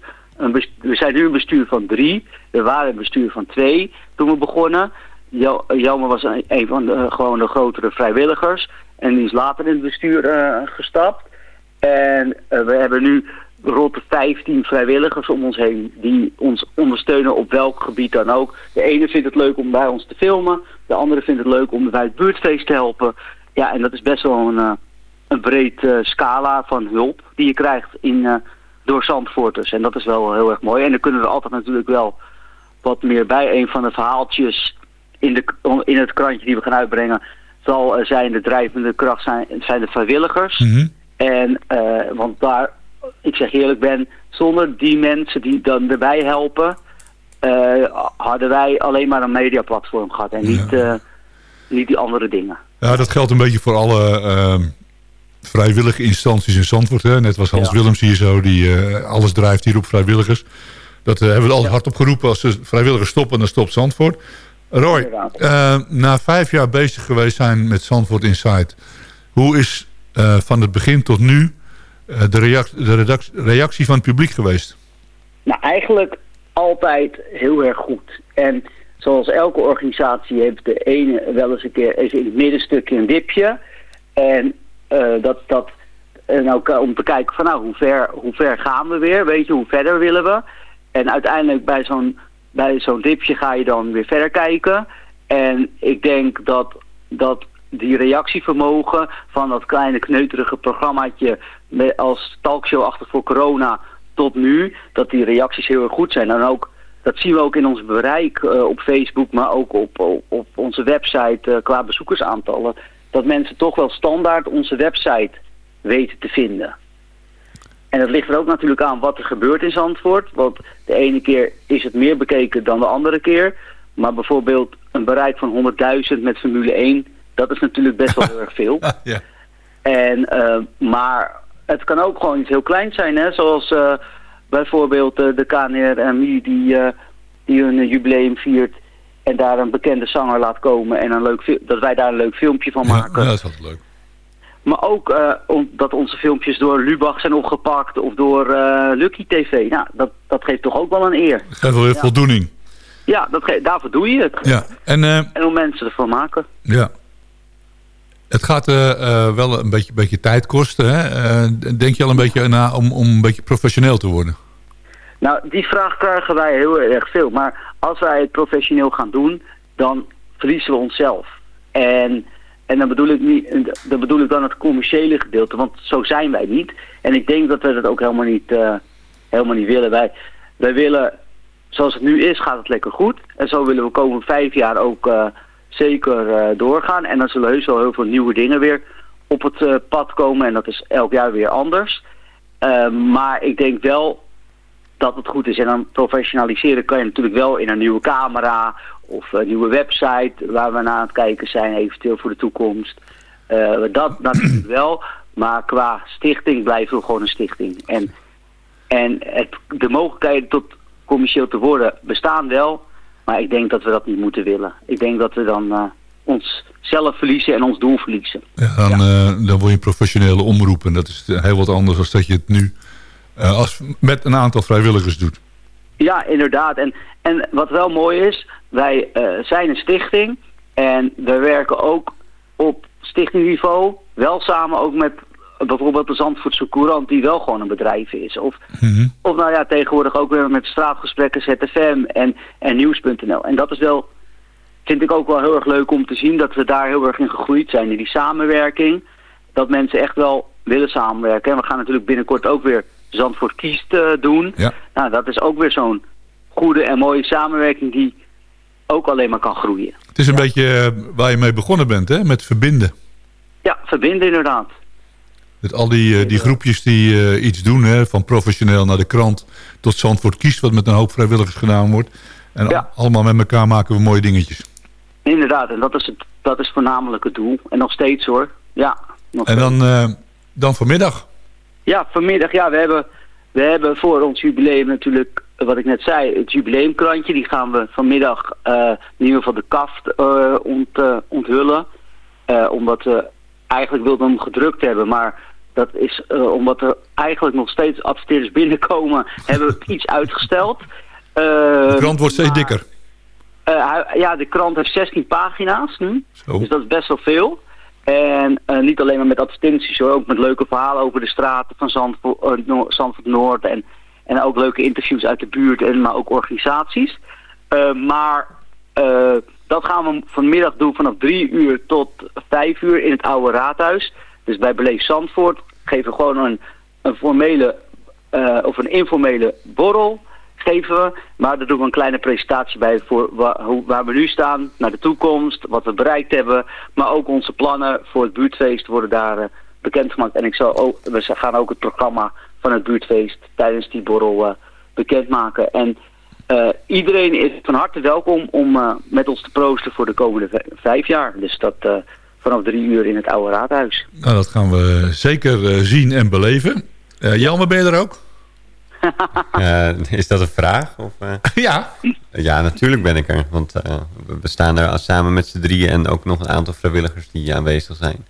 We zijn nu een bestuur van drie. We waren een bestuur van twee toen we begonnen. Jelmer was een, van de, gewoon de grotere vrijwilligers. En die is later in het bestuur eh, gestapt. En eh, we hebben nu rond de 15 vrijwilligers om ons heen die ons ondersteunen op welk gebied dan ook. De ene vindt het leuk om bij ons te filmen, de andere vindt het leuk om bij het buurtfeest te helpen. Ja, en dat is best wel een, eh, een breed scala van hulp die je krijgt in, door Zandvoorters. En dat is wel heel erg mooi. En dan kunnen we altijd natuurlijk wel wat meer bij. Een van de verhaaltjes in, de, in het krantje die we gaan uitbrengen zal eh, zijn de drijvende kracht zijn, zijn de vrijwilligers. Mhm. En, eh, want daar, ik zeg eerlijk ben, zonder die mensen die dan erbij helpen, eh, hadden wij alleen maar een mediaplatform gehad en niet, niet die andere dingen. Ja, dat geldt een beetje voor alle ehm, vrijwillige instanties in Zandvoort. Hè? Net was Hans Ja. Willems hier zo, die eh, alles drijft hier op vrijwilligers. Dat eh, hebben we altijd hard opgeroepen. Als de vrijwilligers stoppen, dan stopt Zandvoort. Roy, eh, na vijf jaar bezig geweest zijn met Zandvoort Insight. Hoe is van het begin tot nu de, reac- de reactie van het publiek geweest? Nou, eigenlijk altijd heel erg goed. En zoals elke organisatie heeft de ene wel eens een keer even in het middenstukje een dipje. En dat, dat en ook eh, om te kijken van nou, hoe ver, hoe ver gaan we weer? Weet je, hoe verder willen we? En uiteindelijk bij zo'n bij zo'n dipje ga je dan weer verder kijken. En ik denk dat, dat die reactievermogen van dat kleine kneuterige programmaatje als talkshow-achtig voor corona tot nu, dat die reacties heel erg goed zijn. En ook, dat zien we ook in ons bereik eh, op Facebook, maar ook op, op, onze website eh, qua bezoekersaantallen. Dat mensen toch wel standaard onze website weten te vinden. En dat ligt er ook natuurlijk aan wat er gebeurt in Zandvoort. Want de ene keer is het meer bekeken dan de andere keer. Maar bijvoorbeeld een bereik van 100.000 met Formule 1, dat is natuurlijk best wel heel erg veel. Ja. En, eh, maar het kan ook gewoon iets heel kleins zijn, hè? zoals eh, bijvoorbeeld eh, de KNRMI die, die hun jubileum viert en daar een bekende zanger laat komen en een leuk dat wij daar een leuk filmpje van maken. ja, dat is altijd leuk. Maar ook om, dat onze filmpjes door Lubach zijn opgepakt of door eh, Lucky TV. Nou, dat, dat geeft toch ook wel een eer. Geeft wel weer voldoening. Ja, dat daarvoor doe je het. Ja, en eh, En om mensen ervan maken. Ja. Het gaat wel een beetje, beetje tijd kosten. Hè? Denk je al een beetje na om, om een beetje professioneel te worden? Nou, die vraag krijgen wij heel erg veel. Maar als wij het professioneel gaan doen, dan verliezen we onszelf. En, en dan, bedoel ik niet, dan bedoel ik dan het commerciële gedeelte, want zo zijn wij niet. En ik denk dat we dat ook helemaal niet, eh, helemaal niet willen. Wij, wij willen, zoals het nu is, gaat het lekker goed. En zo willen we komende vijf jaar ook eh, zeker eh, doorgaan. En dan zullen heus wel heel veel nieuwe dingen weer op het pad komen. En dat is elk jaar weer anders. Maar ik denk wel dat het goed is. En dan professionaliseren kan je natuurlijk wel in een nieuwe camera of een nieuwe website waar we naar aan het kijken zijn, eventueel voor de toekomst. Eh, dat natuurlijk wel, maar qua stichting blijven we gewoon een stichting. En, en het, de mogelijkheden tot commercieel te worden bestaan wel, maar ik denk dat we dat niet moeten willen. Ik denk dat we dan eh ons zelf verliezen en ons doel verliezen. Ja, dan, eh, dan word je een professionele omroep. En dat is heel wat anders dan dat je het nu eh, als, met een aantal vrijwilligers doet. Ja, inderdaad. En, en wat wel mooi is, wij eh, zijn een stichting en we werken ook op stichtingniveau, wel samen ook met bijvoorbeeld de Zandvoortse Courant, die wel gewoon een bedrijf is. Of, Mhm. of nou ja, tegenwoordig ook weer met straatgesprekken ZFM en, en nieuws.nl. En dat is wel, vind ik ook wel heel erg leuk om te zien dat we daar heel erg in gegroeid zijn. In die samenwerking. Dat mensen echt wel willen samenwerken. En we gaan natuurlijk binnenkort ook weer Zandvoort Kiest eh, doen. Ja. Nou, dat is ook weer zo'n goede en mooie samenwerking die ook alleen maar kan groeien. Het is een beetje eh, waar je mee begonnen bent, hè? Met verbinden. Ja, verbinden inderdaad. Met al die, eh, die groepjes die iets doen, hè? van professioneel naar de krant tot Zandvoort kiest, wat met een hoop vrijwilligers gedaan wordt. En Ja. al- allemaal met elkaar maken we mooie dingetjes. Inderdaad, en dat is, het, dat is voornamelijk het doel. En nog steeds hoor. Ja, nog En dan, eh, dan vanmiddag. Ja, vanmiddag, ja, we hebben, we hebben voor ons jubileum natuurlijk, wat ik net zei, het jubileumkrantje. Die gaan we vanmiddag in ieder geval de kaft eh, ont, eh, onthullen. Omdat we eigenlijk wilden hem gedrukt hebben, maar dat is omdat er eigenlijk nog steeds adverteerders binnenkomen, hebben we het iets uitgesteld. De krant wordt steeds maar, dikker. ja, de krant heeft 16 pagina's nu. Zo. Dus dat is best wel veel. En eh, niet alleen maar met advertenties hoor, ook met leuke verhalen over de straten van Zandvoort, eh, Noor- Zandvoort Noord. En, en ook leuke interviews uit de buurt, en, maar ook organisaties. Eh, maar dat gaan we vanmiddag doen vanaf drie uur tot vijf uur in het oude raadhuis. Dus bij Beleef Zandvoort geven we gewoon een, een formele of een informele borrel geven we. Maar daar doen we een kleine presentatie bij voor waar we nu staan, naar de toekomst, wat we bereikt hebben. Maar ook onze plannen voor het buurtfeest worden daar eh, bekendgemaakt. En ik zal ook, we gaan ook het programma van het buurtfeest tijdens die borrel eh, bekendmaken. En eh, iedereen is van harte welkom om met ons te proosten voor de komende vijf jaar. Dus dat vanaf drie uur in het oude raadhuis. Nou, dat gaan we zeker zien en beleven. Jelmer, ben je er ook? Eh, is dat een vraag? Of, eh? ja. Ja, natuurlijk ben ik er. Want eh, we- staan er samen met z'n drieën en ook nog een aantal vrijwilligers die aanwezig zijn.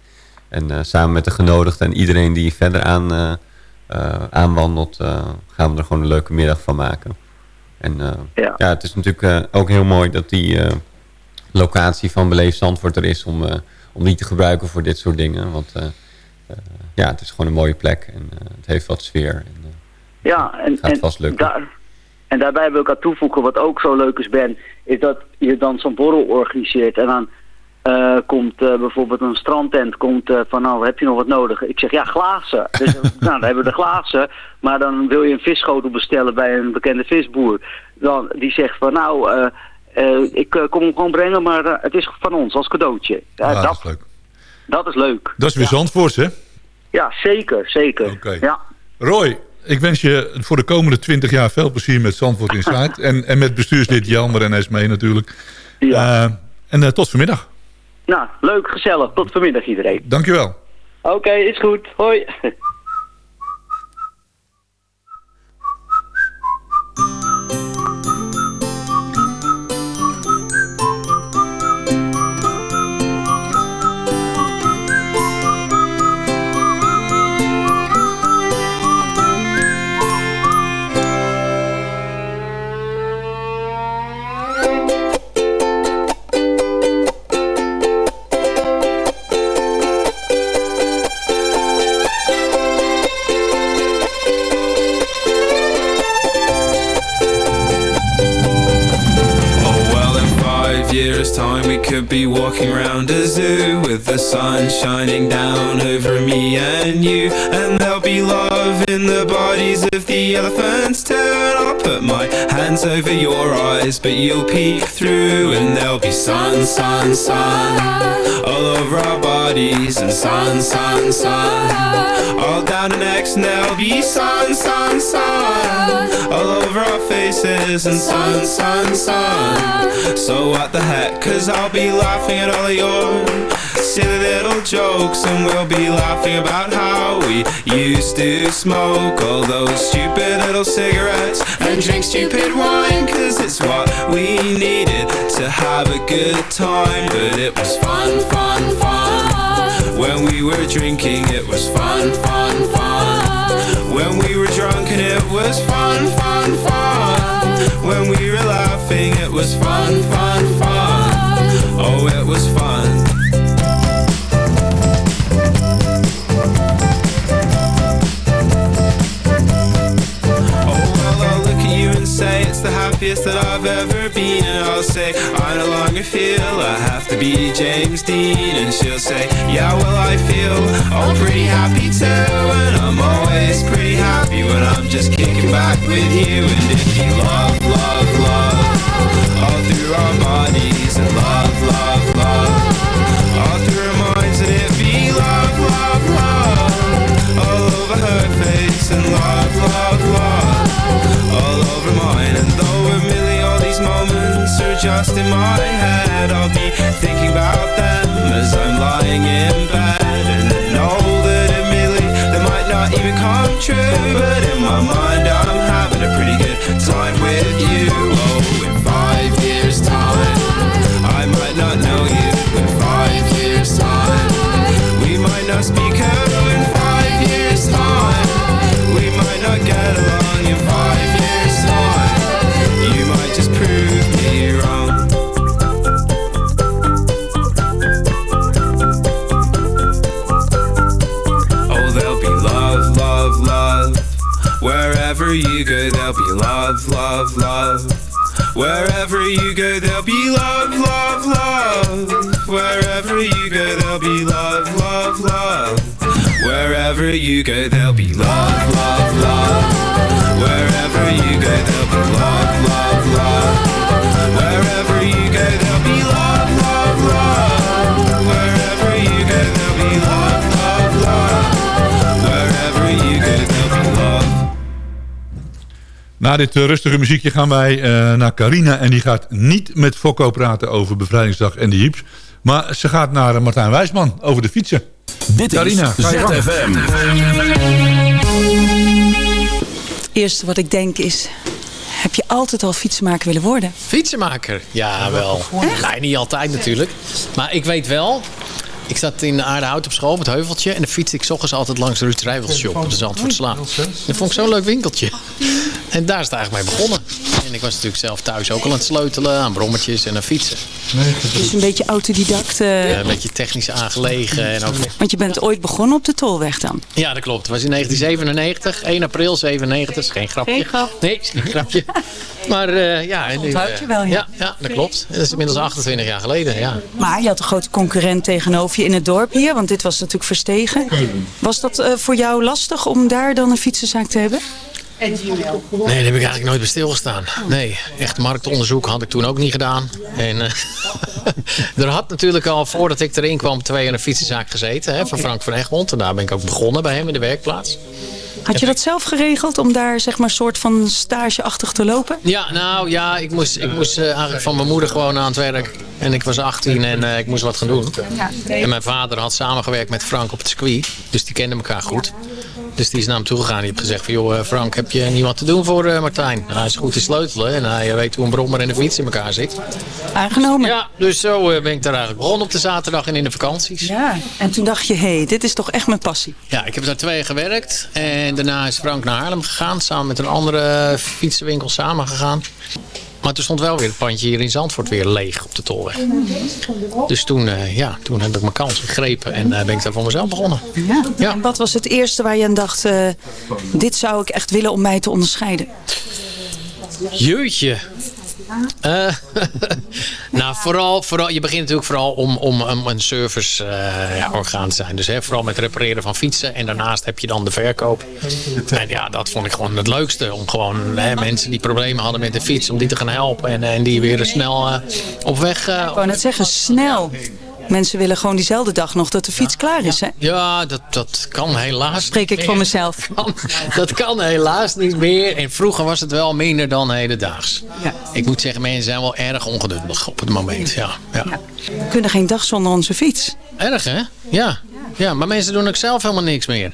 En eh, samen met de genodigden en iedereen die verder aan, aanwandelt, eh, gaan we er gewoon een leuke middag van maken. En eh, Ja. ja. het is natuurlijk eh, ook heel mooi dat die eh, locatie van Beleef Zandvoort er is om, eh, om die te gebruiken voor dit soort dingen. Want eh, eh, ja, het is gewoon een mooie plek en eh, het heeft wat sfeer. En, Ja, en, Gaat en, vast lukken. Daar, en daarbij wil ik aan toevoegen, wat ook zo leuk is, Ben, is dat je dan zo'n borrel organiseert. En dan eh, komt eh, bijvoorbeeld een strandtent komt eh, van, nou, heb je nog wat nodig? Ik zeg, ja, glazen. Dus, nou, dan hebben we de glazen. Maar dan wil je een visschotel bestellen bij een bekende visboer. Dan, die zegt van, nou, eh, eh, ik kom hem gewoon brengen, maar het is van ons als cadeautje. Ja, Ah, dat dat, is leuk. dat is leuk. Dat is weer ja. Zandvoorts, hè? Ja, zeker, zeker. Oké. Ja. Roy, ik wens je voor de komende 20 jaar veel plezier met Zandvoort Inside. en, en met bestuurslid Jelmer en Esmee natuurlijk. Ja. Eh, en eh, tot vanmiddag. Nou, leuk, gezellig. Tot vanmiddag iedereen. Dankjewel. Oké, is goed. Hoi. Of the elephants turn I'll put my hands over your eyes, but you'll peek through, and there'll be sun, sun, sun all over our bodies, and sun, sun, sun all down our necks, and there'll be sun, sun, sun all over our faces, and sun, sun, sun. So what the heck? Cause I'll be laughing at all of your silly little jokes, and we'll be laughing about how we used to smoke all those stupid little cigarettes and drink stupid wine. Cause it's what we needed to have a good time. But it was fun, fun, fun. When we were drinking, it was fun, fun, fun. When we were drunk and it was fun, fun, fun. When we were laughing, it was fun, fun, fun. Oh, it was fun. Happiest that I've ever been. And I'll say, I no longer feel I have to be James Dean. And she'll say, yeah, well I feel Oh, pretty happy too. And I'm always pretty happy When I'm just kicking back with you. And if you love, love, love All through our bodies And love, just in my head. I'll be thinking about them As I'm lying in bed. And I know that admittedly They might not even come true. But in my mind I'm having a pretty good time with you. Oh, you go, there'll be love, love, love. Wherever you go, there'll be love, love, love. Wherever you go, there'll be love, love, love. Wherever you go, there'll be love, love, love. Wherever you go, Na dit eh, rustige muziekje gaan wij eh, naar Carina. En die gaat niet met Fokko praten over Bevrijdingsdag en de Jeeps. Maar ze gaat naar eh, Martijn Wijsman over de fietsen. Dit Carina, is. ZFM. Het eerste wat ik denk is... Heb je altijd al fietsenmaker willen worden? Fietsenmaker? Ja, wel. Nee, niet altijd natuurlijk. Maar ik weet wel... Ik zat in Aardehout op school met Heuveltje. En dan fietste ik 's ochtends altijd langs de Ruud Rijvelshop op de Zandvoortslaan. Dat vond ik zo'n leuk winkeltje. En daar is het eigenlijk mee begonnen. En ik was natuurlijk zelf thuis ook al aan het sleutelen. Aan brommetjes en aan fietsen. Dus een beetje autodidact. eh, Ja, een beetje technisch aangelegen. En ook, Want je bent ooit begonnen op de Tolweg dan? ja, dat klopt. Het was in 1997. 1 april 97. Dat is geen grapje. Geen grap. Nee, is geen grapje. Maar eh, ja. en nu, Onthoud je eh, wel, ja. ja. Ja, dat klopt. Dat is inmiddels 28 jaar geleden, ja. Maar je had een grote concurrent tegenover je in het dorp hier. Want dit was natuurlijk Verstegen. Was dat eh, voor jou lastig om daar dan een fietsenzaak te hebben? Nee, daar heb ik eigenlijk nooit bij stilgestaan. Nee, echt marktonderzoek had ik toen ook niet gedaan. En eh, er had natuurlijk al voordat ik erin kwam twee in een fietsenzaak gezeten. Hè, van Frank van Egmond. En daar ben ik ook begonnen bij hem in de werkplaats. Had je dat zelf geregeld om daar zeg maar soort van stageachtig te lopen? Ja, nou ja, ik moest, ik moest eh, eigenlijk van mijn moeder gewoon aan het werk. En ik was 18 en eh, ik moest wat gaan doen. En mijn vader had samengewerkt met Frank op het circuit. Dus die kenden elkaar goed. Dus die is naar hem toe gegaan. Die heeft gezegd van, joh eh, Frank, heb je niet wat te doen voor Martijn? Nou, hij is goed te sleutelen en hij weet hoe een brommer en een fiets in elkaar zit. Aangenomen. Ja, dus zo ben ik daar eigenlijk begonnen op de zaterdag en in de vakanties. Ja, en toen dacht je, hé, hey, dit is toch echt mijn passie. Ja, ik heb daar twee jaar gewerkt. En daarna is Frank naar Haarlem gegaan. Samen met een andere fietsenwinkel samen gegaan. Maar toen stond wel weer het pandje hier in Zandvoort weer leeg op de tolweg. Dus toen, eh, ja, toen heb ik mijn kans gegrepen en eh, ben ik daar voor mezelf begonnen. Ja. En wat was het eerste waar je aan dacht, eh, dit zou ik echt willen om mij te onderscheiden? Jeutje. Eh, nou, vooral, vooral, je begint natuurlijk vooral om, om, om een serviceorgaan orgaan te zijn. Dus hè, vooral met repareren van fietsen. En daarnaast heb je dan de verkoop. En ja, dat vond ik gewoon het leukste. Om gewoon hè, mensen die problemen hadden met de fiets, om die te gaan helpen. En, en die weer snel eh, op weg... eh, Ik wou net zeggen, snel. Mensen willen gewoon diezelfde dag nog dat de fiets klaar is, hè? Ja, dat, dat kan helaas Spreek ik voor mezelf. Kan- dat kan helaas niet meer. En vroeger was het wel minder dan hedendaags. Ja. Ik moet zeggen, mensen zijn wel erg ongeduldig op het moment. Ja, ja. We kunnen geen dag zonder onze fiets. Erg, hè? Ja. ja, maar mensen doen ook zelf helemaal niks meer.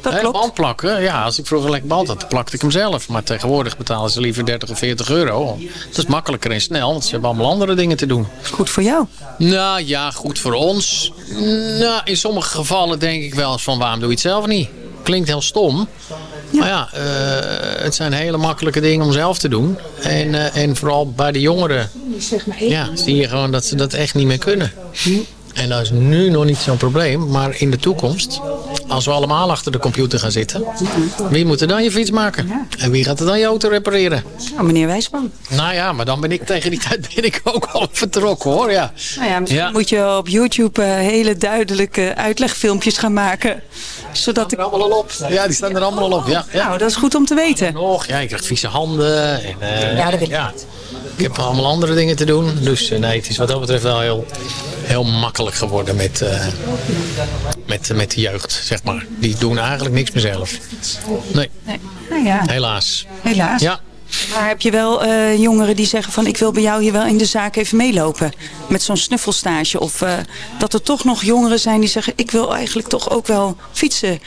Dat klopt. Band plakken, ja, als ik vroeger lekker band had, plakte ik hem zelf. Maar tegenwoordig betalen ze liever 30 of 40 euro. Dat is makkelijker en snel, want ze hebben allemaal andere dingen te doen. Goed voor jou. Nou ja, goed voor ons. Nou, in sommige gevallen denk ik wel eens van waarom doe je het zelf niet? Klinkt heel stom. Maar ja, eh, het zijn hele makkelijke dingen om zelf te doen. En, eh, en vooral bij de jongeren ja, zie je gewoon dat ze dat echt niet meer kunnen. En dat is nu nog niet zo'n probleem. Maar in de toekomst, als we allemaal achter de computer gaan zitten, wie moet er dan je fiets maken? En wie gaat er dan je auto repareren? Nou, meneer Wijsman. Nou ja, maar dan ben ik tegen die tijd ben ik ook al vertrokken hoor. Ja. Nou ja, misschien Ja. moet je op YouTube eh, hele duidelijke uitlegfilmpjes gaan maken. Zodat ik... allemaal al op. Ja, die staan er allemaal al op. Ja, ja. Nou, dat is goed om te weten. Nog, ja, je krijgt vieze handen. En, eh, Ja, dat weet ik ja. Ik heb allemaal andere dingen te doen. Dus eh, nee, het is wat dat betreft wel heel, heel makkelijk geworden met, eh, met, met de jeugd, zeg maar. Die doen eigenlijk niks meer zelf. Nee, Nou ja, helaas. helaas. Ja. Maar heb je wel eh, jongeren die zeggen van ik wil bij jou hier wel in de zaak even meelopen. Met zo'n snuffelstage. Of eh, dat er toch nog jongeren zijn die zeggen ik wil eigenlijk toch ook wel fietsen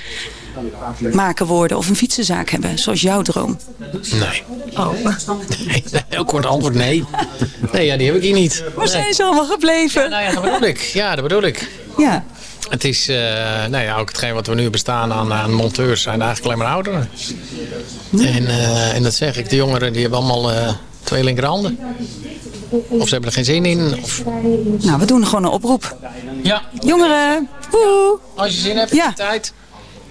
maken worden. Of een fietsenzaak hebben. Zoals jouw droom. Nee. Oh. nee. Heel kort antwoord, nee. Nee, ja, die heb ik hier niet. Waar zijn ze allemaal gebleven? nou ja, dat bedoel ik. Ja, dat bedoel ik. Ja. Het is, eh, nou ja, ook hetgeen wat we nu bestaan aan, aan monteurs zijn eigenlijk alleen maar ouderen. En, eh, en dat zeg ik, de jongeren die hebben allemaal eh, twee linkerhanden. Of ze hebben er geen zin in. Of... Nou, we doen gewoon een oproep. Ja. Jongeren, woe! Als je zin hebt, ja. tijd.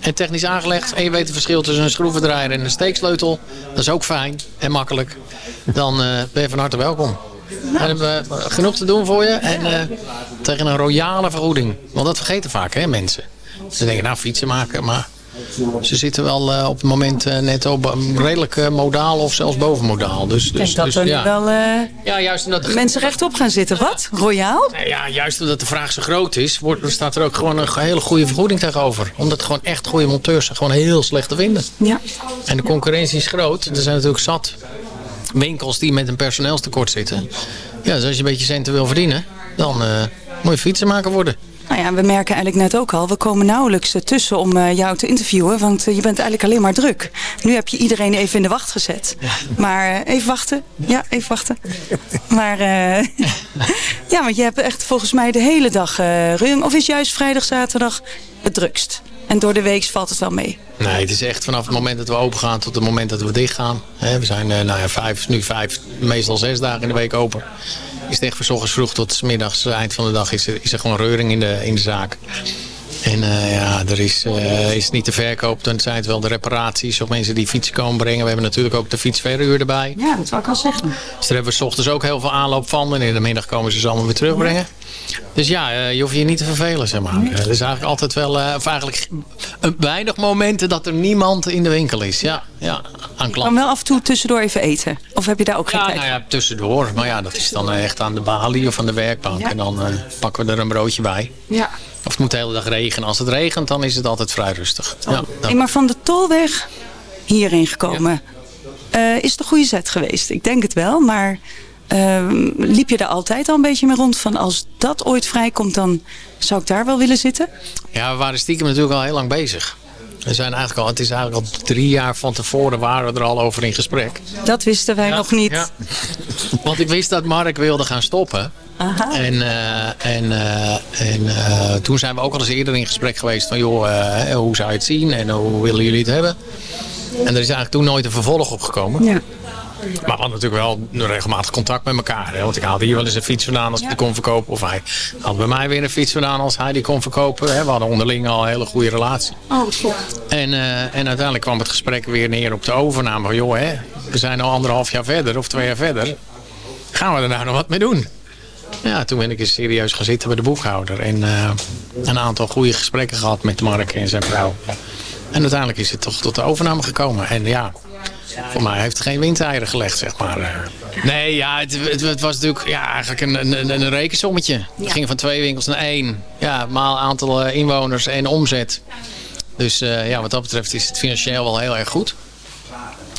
En technisch aangelegd. En je weet het verschil tussen een schroevendraaier en een steeksleutel. Dat is ook fijn en makkelijk. Dan ben je van harte welkom. En hebben we genoeg te doen voor je. En eh, tegen een royale vergoeding. Want dat vergeten vaak, hè, mensen. Ze denken, nou, fietsen maken. Maar ze zitten wel eh, op het moment eh, net op redelijk eh, modaal of zelfs bovenmodaal. Dus, Ik dus, denk dat dus, er ja. wel eh, Ja, juist omdat de mensen rechtop gaan zitten. Wat? Royaal? Nou ja, juist omdat de vraag zo groot is, wordt, er staat er ook gewoon een hele goede vergoeding tegenover. Omdat gewoon echt goede monteurs zijn gewoon heel slecht te vinden. Ja. En de concurrentie is groot. Er zijn natuurlijk zat winkels die met een personeelstekort zitten. Ja, dus als je een beetje centen wil verdienen, dan eh, moet je fietsenmaker worden. Nou ja, we merken eigenlijk net ook al, we komen nauwelijks eh, tussen om eh, jou te interviewen, want je bent eigenlijk alleen maar druk. Nu heb je iedereen even in de wacht gezet. Maar even wachten. Ja, even wachten. Maar ja, want je hebt echt volgens mij de hele dag rung. Of is juist vrijdag, zaterdag het drukst? En door de week valt het wel mee. Nee, het is echt vanaf het moment dat we open gaan tot het moment dat we dicht gaan. We zijn eh, nou ja, vijf, nu vijf, meestal zes dagen in de week open. Is het echt van vroeg tot middags, eind van de dag, is er, is er gewoon reuring in de, in de zaak. En eh, ja, er is, eh, is niet te verkoop, dan zijn het wel de reparaties of mensen die fietsen komen brengen. We hebben natuurlijk ook de fietsverhuur erbij. Ja, dat zou ik al zeggen. Dus daar hebben we 's ochtends ook heel veel aanloop van. En in de middag komen ze ze allemaal weer terugbrengen. Dus ja, eh, je hoeft je niet te vervelen, zeg maar. Er is eigenlijk altijd wel, of eigenlijk weinig momenten dat er niemand in de winkel is. Ja, ja aan Kan klanten. wel af en toe tussendoor even eten. Of heb je daar ook geen Ja, tijd nou ja, tussendoor. Maar ja, dat is dan echt aan de balie of aan de werkbank. En dan pakken we er een broodje bij. Ja. Of het moet de hele dag regenen. Als het regent, dan is het altijd vrij rustig. Ja, dan- Hey, maar van de tolweg hierheen gekomen. Eh, is het een goede zet geweest? Ik denk het wel, maar ehm, liep je daar altijd al een beetje mee rond van als dat ooit vrijkomt, dan zou ik daar wel willen zitten? Ja, we waren stiekem natuurlijk al heel lang bezig. We zijn eigenlijk al, het is eigenlijk al drie jaar van tevoren waren we er al over in gesprek. Dat wisten wij nog niet. ja. Want ik wist dat Mark wilde gaan stoppen. Aha. En, eh, en, eh, en eh, toen zijn we ook al eens eerder in gesprek geweest van joh, hoe zou je het zien en hoe willen jullie het hebben? En er is eigenlijk toen nooit een vervolg op gekomen. Ja. Maar we hadden natuurlijk wel regelmatig contact met elkaar. Hè? Want ik haalde hier wel eens een fiets vandaan als ik die kon verkopen. Of hij had bij mij weer een fiets vandaan als hij die kon verkopen. Hè? We hadden onderling al een hele goede relatie. Oh. En, en uiteindelijk kwam het gesprek weer neer op de overname. Van, joh, hè, we zijn al anderhalf jaar verder of twee jaar verder. Gaan we er nou nog wat mee doen? Ja, toen ben ik eens serieus gaan zitten bij de boekhouder. En eh, een aantal goede gesprekken gehad met Mark en zijn vrouw. En uiteindelijk is het toch tot de overname gekomen. En ja, voor mij heeft het geen windeieren gelegd, zeg maar. Eh, Nee, ja, het, het, het was natuurlijk ja, eigenlijk een, een, een rekensommetje. Het ging van twee winkels naar één. Ja, maal aantal eh, inwoners en omzet. Dus eh, ja, wat dat betreft is het financieel wel heel erg goed.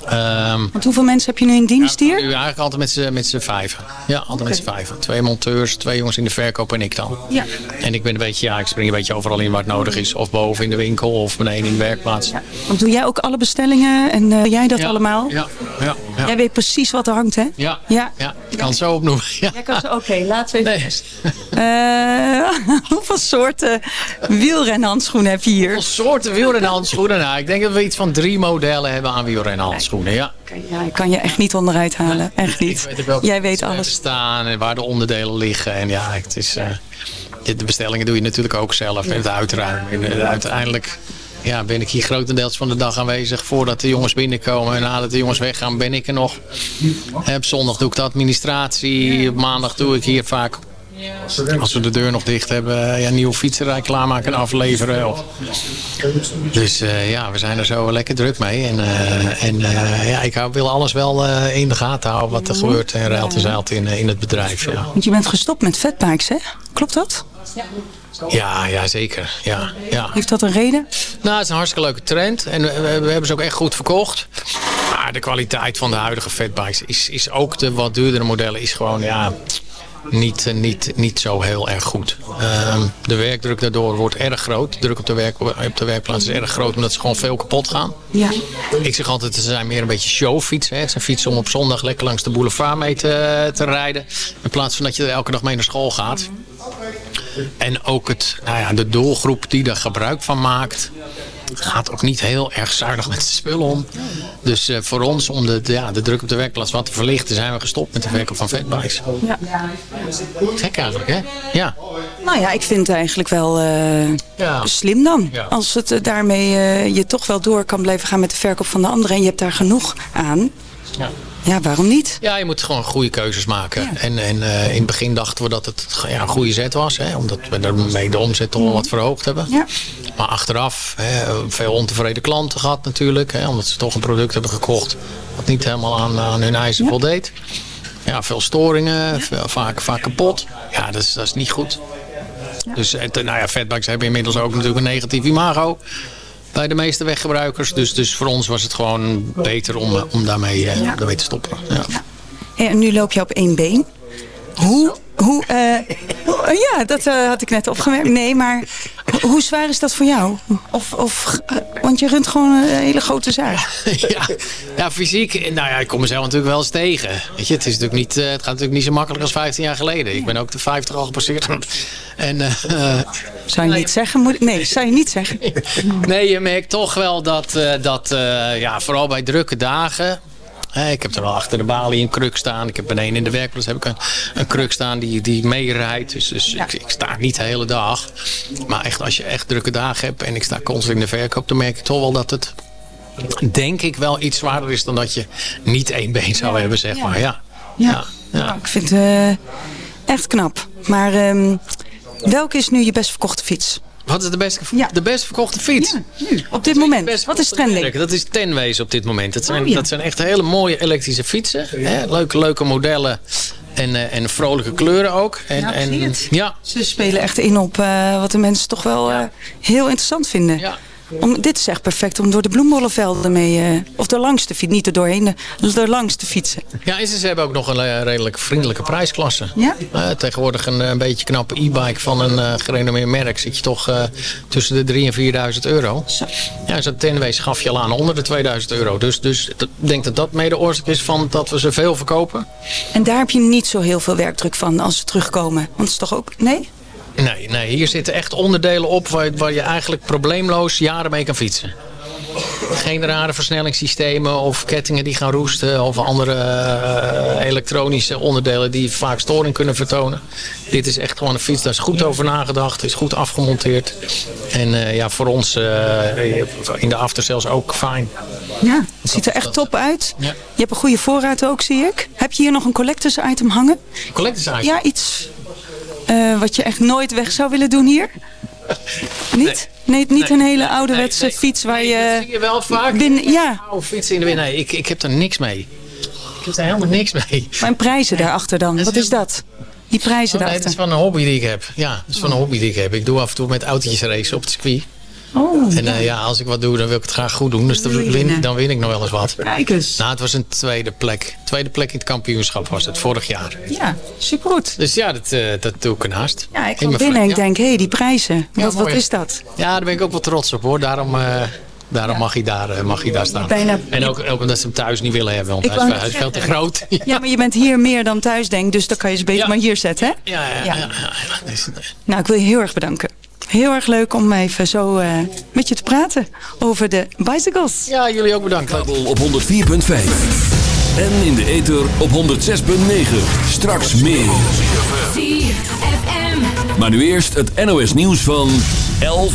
Ehm, Want hoeveel mensen heb je nu in dienst hier? nu eigenlijk altijd met z'n- met z'n vijven. Ja, altijd met z'n vijven. Twee monteurs, twee jongens in de verkoop en ik dan. Ja. En ik ben een beetje, ja, ik spring een beetje overal in waar het nodig is. Of boven in de winkel of beneden in de werkplaats. Ja, Want doe jij ook alle bestellingen en eh, jij dat allemaal? ja, ja. ja. Jij weet precies wat er hangt, hè? Ja, Ja. ja, ik kan het zo opnoemen. Ja. Jij kan ze, oké, laten we even. Eh, hoeveel soorten wielrenhandschoenen heb je hier? Hoeveel soorten wielrenhandschoenen? Nou, ik denk dat we iets van drie modellen hebben aan wielrenhandschoenen. Ja. Ja, ik kan je echt niet onderuit halen. Echt niet. weet ook welke Jij weet alles. staan en waar de onderdelen liggen. En ja, het is, eh, de bestellingen doe je natuurlijk ook zelf. En het uitruimen. En uiteindelijk ja, ben ik hier grotendeels van de dag aanwezig. Voordat de jongens binnenkomen en nadat de jongens weggaan ben ik er nog. Op zondag doe ik de administratie. Op maandag doe ik hier vaak als we de deur nog dicht hebben, ja, nieuwe fietserij klaarmaken en afleveren. Dus eh, ja, we zijn er zo lekker druk mee. En, eh, en eh, ja, ik wil alles wel eh, in de gaten houden wat er gebeurt en ruilt en zeilt in, in het bedrijf. Want je bent gestopt met fatbikes, hè? Klopt dat? Ja, ja, zeker. Ja, ja. Heeft dat een reden? Nou, het is een hartstikke leuke trend. En we, we hebben ze ook echt goed verkocht. Maar de kwaliteit van de huidige fatbikes is, is ook de wat duurdere modellen is gewoon ja, niet, niet, niet zo heel erg goed. Ehm, de werkdruk daardoor wordt erg groot. De druk op de, werk, op de werkplaats is erg groot omdat ze gewoon veel kapot gaan. Ja. Ik zeg altijd, ze zijn meer een beetje showfietsen. hè. Het zijn fietsen om op zondag lekker langs de boulevard mee te, te rijden. In plaats van dat je er elke dag mee naar school gaat. En ook het, nou ja, de doelgroep die er gebruik van maakt... gaat ook niet heel erg zuinig met de spullen om. Dus eh, voor ons, om de, ja, de druk op de werkplaats wat te verlichten... zijn we gestopt met de verkoop van fatbikes. Ja. Gek eigenlijk, hè? Ja. Nou ja, ik vind het eigenlijk wel eh, Ja. slim dan. Ja. Als het eh, daarmee je toch wel door kan blijven gaan met de verkoop van de anderen. En je hebt daar genoeg aan. Ja. Ja, waarom niet? Ja, je moet gewoon goede keuzes maken. En, en eh, in het begin dachten we dat het ja, een goede zet was. Hè, omdat we daarmee de omzet toch wel wat verhoogd hebben. Ja. Maar achteraf, hè, veel ontevreden klanten gehad natuurlijk. Hè, omdat ze toch een product hebben gekocht wat niet helemaal aan, aan hun eisen voldeed. Ja, veel storingen, veel- vaak, vaak kapot. Ja, dat is, dat is niet goed. Dus het, nou ja, hebben inmiddels ook natuurlijk een negatief imago bij de meeste weggebruikers. Dus, dus voor ons was het gewoon beter om, eh, om daarmee, eh, daarmee te stoppen. Ja. En nu loop je op één been. Hoe, hoe, eh, hoe- ja, dat eh, had ik net opgemerkt. Nee, maar ho- hoe zwaar is dat voor jou? Of, of, eh, want je runt gewoon een hele grote zaak. ja, ja, fysiek, nou ja, ik kom mezelf natuurlijk wel eens tegen. Weet je, het, is natuurlijk niet, het gaat natuurlijk niet zo makkelijk als 15 jaar geleden. Ik ben ook de 50 al gepasseerd. En, Zou je niet zeggen? Moet, nee, zou je niet zeggen. nee, je merkt toch wel dat, dat ja, vooral bij drukke dagen... ik heb er wel achter de balie een kruk staan. Ik heb beneden in de werkplaats heb ik een, een kruk staan die, die meerijdt. Dus, dus ik, ik sta niet de hele dag. Maar echt, als je echt drukke dagen hebt en ik sta constant in de verkoop... dan merk ik toch wel dat het denk ik wel iets zwaarder is dan dat je niet één been zou hebben, zeg maar. Ja. Ja. Nou, ik vind het eh, echt knap. Maar ehm, welke is nu je best verkochte fiets? Wat is de best, de best verkochte fiets? nu, op dit moment. Wat is trending? Dat is Tenways op dit moment. Dat zijn, Oh, ja. dat zijn echt hele mooie elektrische fietsen. Hè? Leuke, leuke modellen. En, eh, en vrolijke kleuren ook. En, Ja, en, ja, Ze spelen echt in op eh, wat de mensen toch wel eh, heel interessant vinden. Om, dit is echt perfect om door de bloembollenvelden mee... eh, of er langs te fietsen, niet er doorheen, er langs te fietsen. Ja, en ze hebben ook nog een eh, redelijk vriendelijke prijsklasse. Ja? Eh, tegenwoordig een, eh, een beetje knappe e-bike van een eh gerenommeerd merk... zit je toch eh, tussen de 3.000 en 4.000 euro. Ja, zo'n Tenways gaf je al aan onder de 2000 euro. Dus, dus ik denk dat dat mede oorzaak is van dat we ze veel verkopen. En daar heb je niet zo heel veel werkdruk van als ze terugkomen. Want het is toch ook... Nee? Nee, nee, hier zitten echt onderdelen op waar, waar je eigenlijk probleemloos jaren mee kan fietsen. Geen rare versnellingssystemen of kettingen die gaan roesten of andere eh, elektronische onderdelen die vaak storing kunnen vertonen. Dit is echt gewoon een fiets, daar is goed over nagedacht, is goed afgemonteerd. En eh, ja, voor ons eh, in de aftersales ook fijn. Ja, het ziet er echt top uit. Ja. Je hebt een goede voorraad ook, zie ik. Heb je hier nog een collectors item hangen? Collectors item? Ja, iets eh, wat je echt nooit weg zou willen doen hier? Niet? Nee, niet een hele ouderwetse fiets waar je... zie je wel vaak. Binnen, ja, Oude fietsen in de wind. Nee, ik, ik heb er niks mee. Ik heb er helemaal niks mee. maar en prijzen daarachter dan? Wat is dat? Die prijzen Oh, nee, het is daarachter. van een hobby die ik heb. Ja, het is van een hobby die ik heb. Ik doe af en toe met autootjes racen op het circuit. Oh, En eh, ja, als ik wat doe, dan wil ik het graag goed doen. Dus dan win, dan win ik nog wel eens wat. Kijk eens. Nou, het was een tweede plek. Tweede plek in het kampioenschap was het, vorig jaar. Ja, supergoed. Dus ja, dat, eh, dat doe ik ernaast. Ja, ik mijn binnen en ik denk, hé, hey, die prijzen. Wat, wat is dat? Ja. daar ben ik ook wel trots op hoor. Daarom, eh, daarom mag, hij daar, mag hij daar staan. Bijna- En ook, ook omdat ze hem thuis niet willen hebben, want Ik hij is, veel te groot. Ja, maar je bent hier meer dan thuis, denk Dus dan kan je ze beter maar hier zetten, hè? Ja, ja, ja. Dus, Nou, ik wil je heel erg bedanken. Heel erg leuk om even zo eh, met je te praten over de bicycles. Ja, jullie ook bedankt. Op 104.5. En in de ether op 106.9. Straks meer. Maar nu eerst het NOS nieuws van 11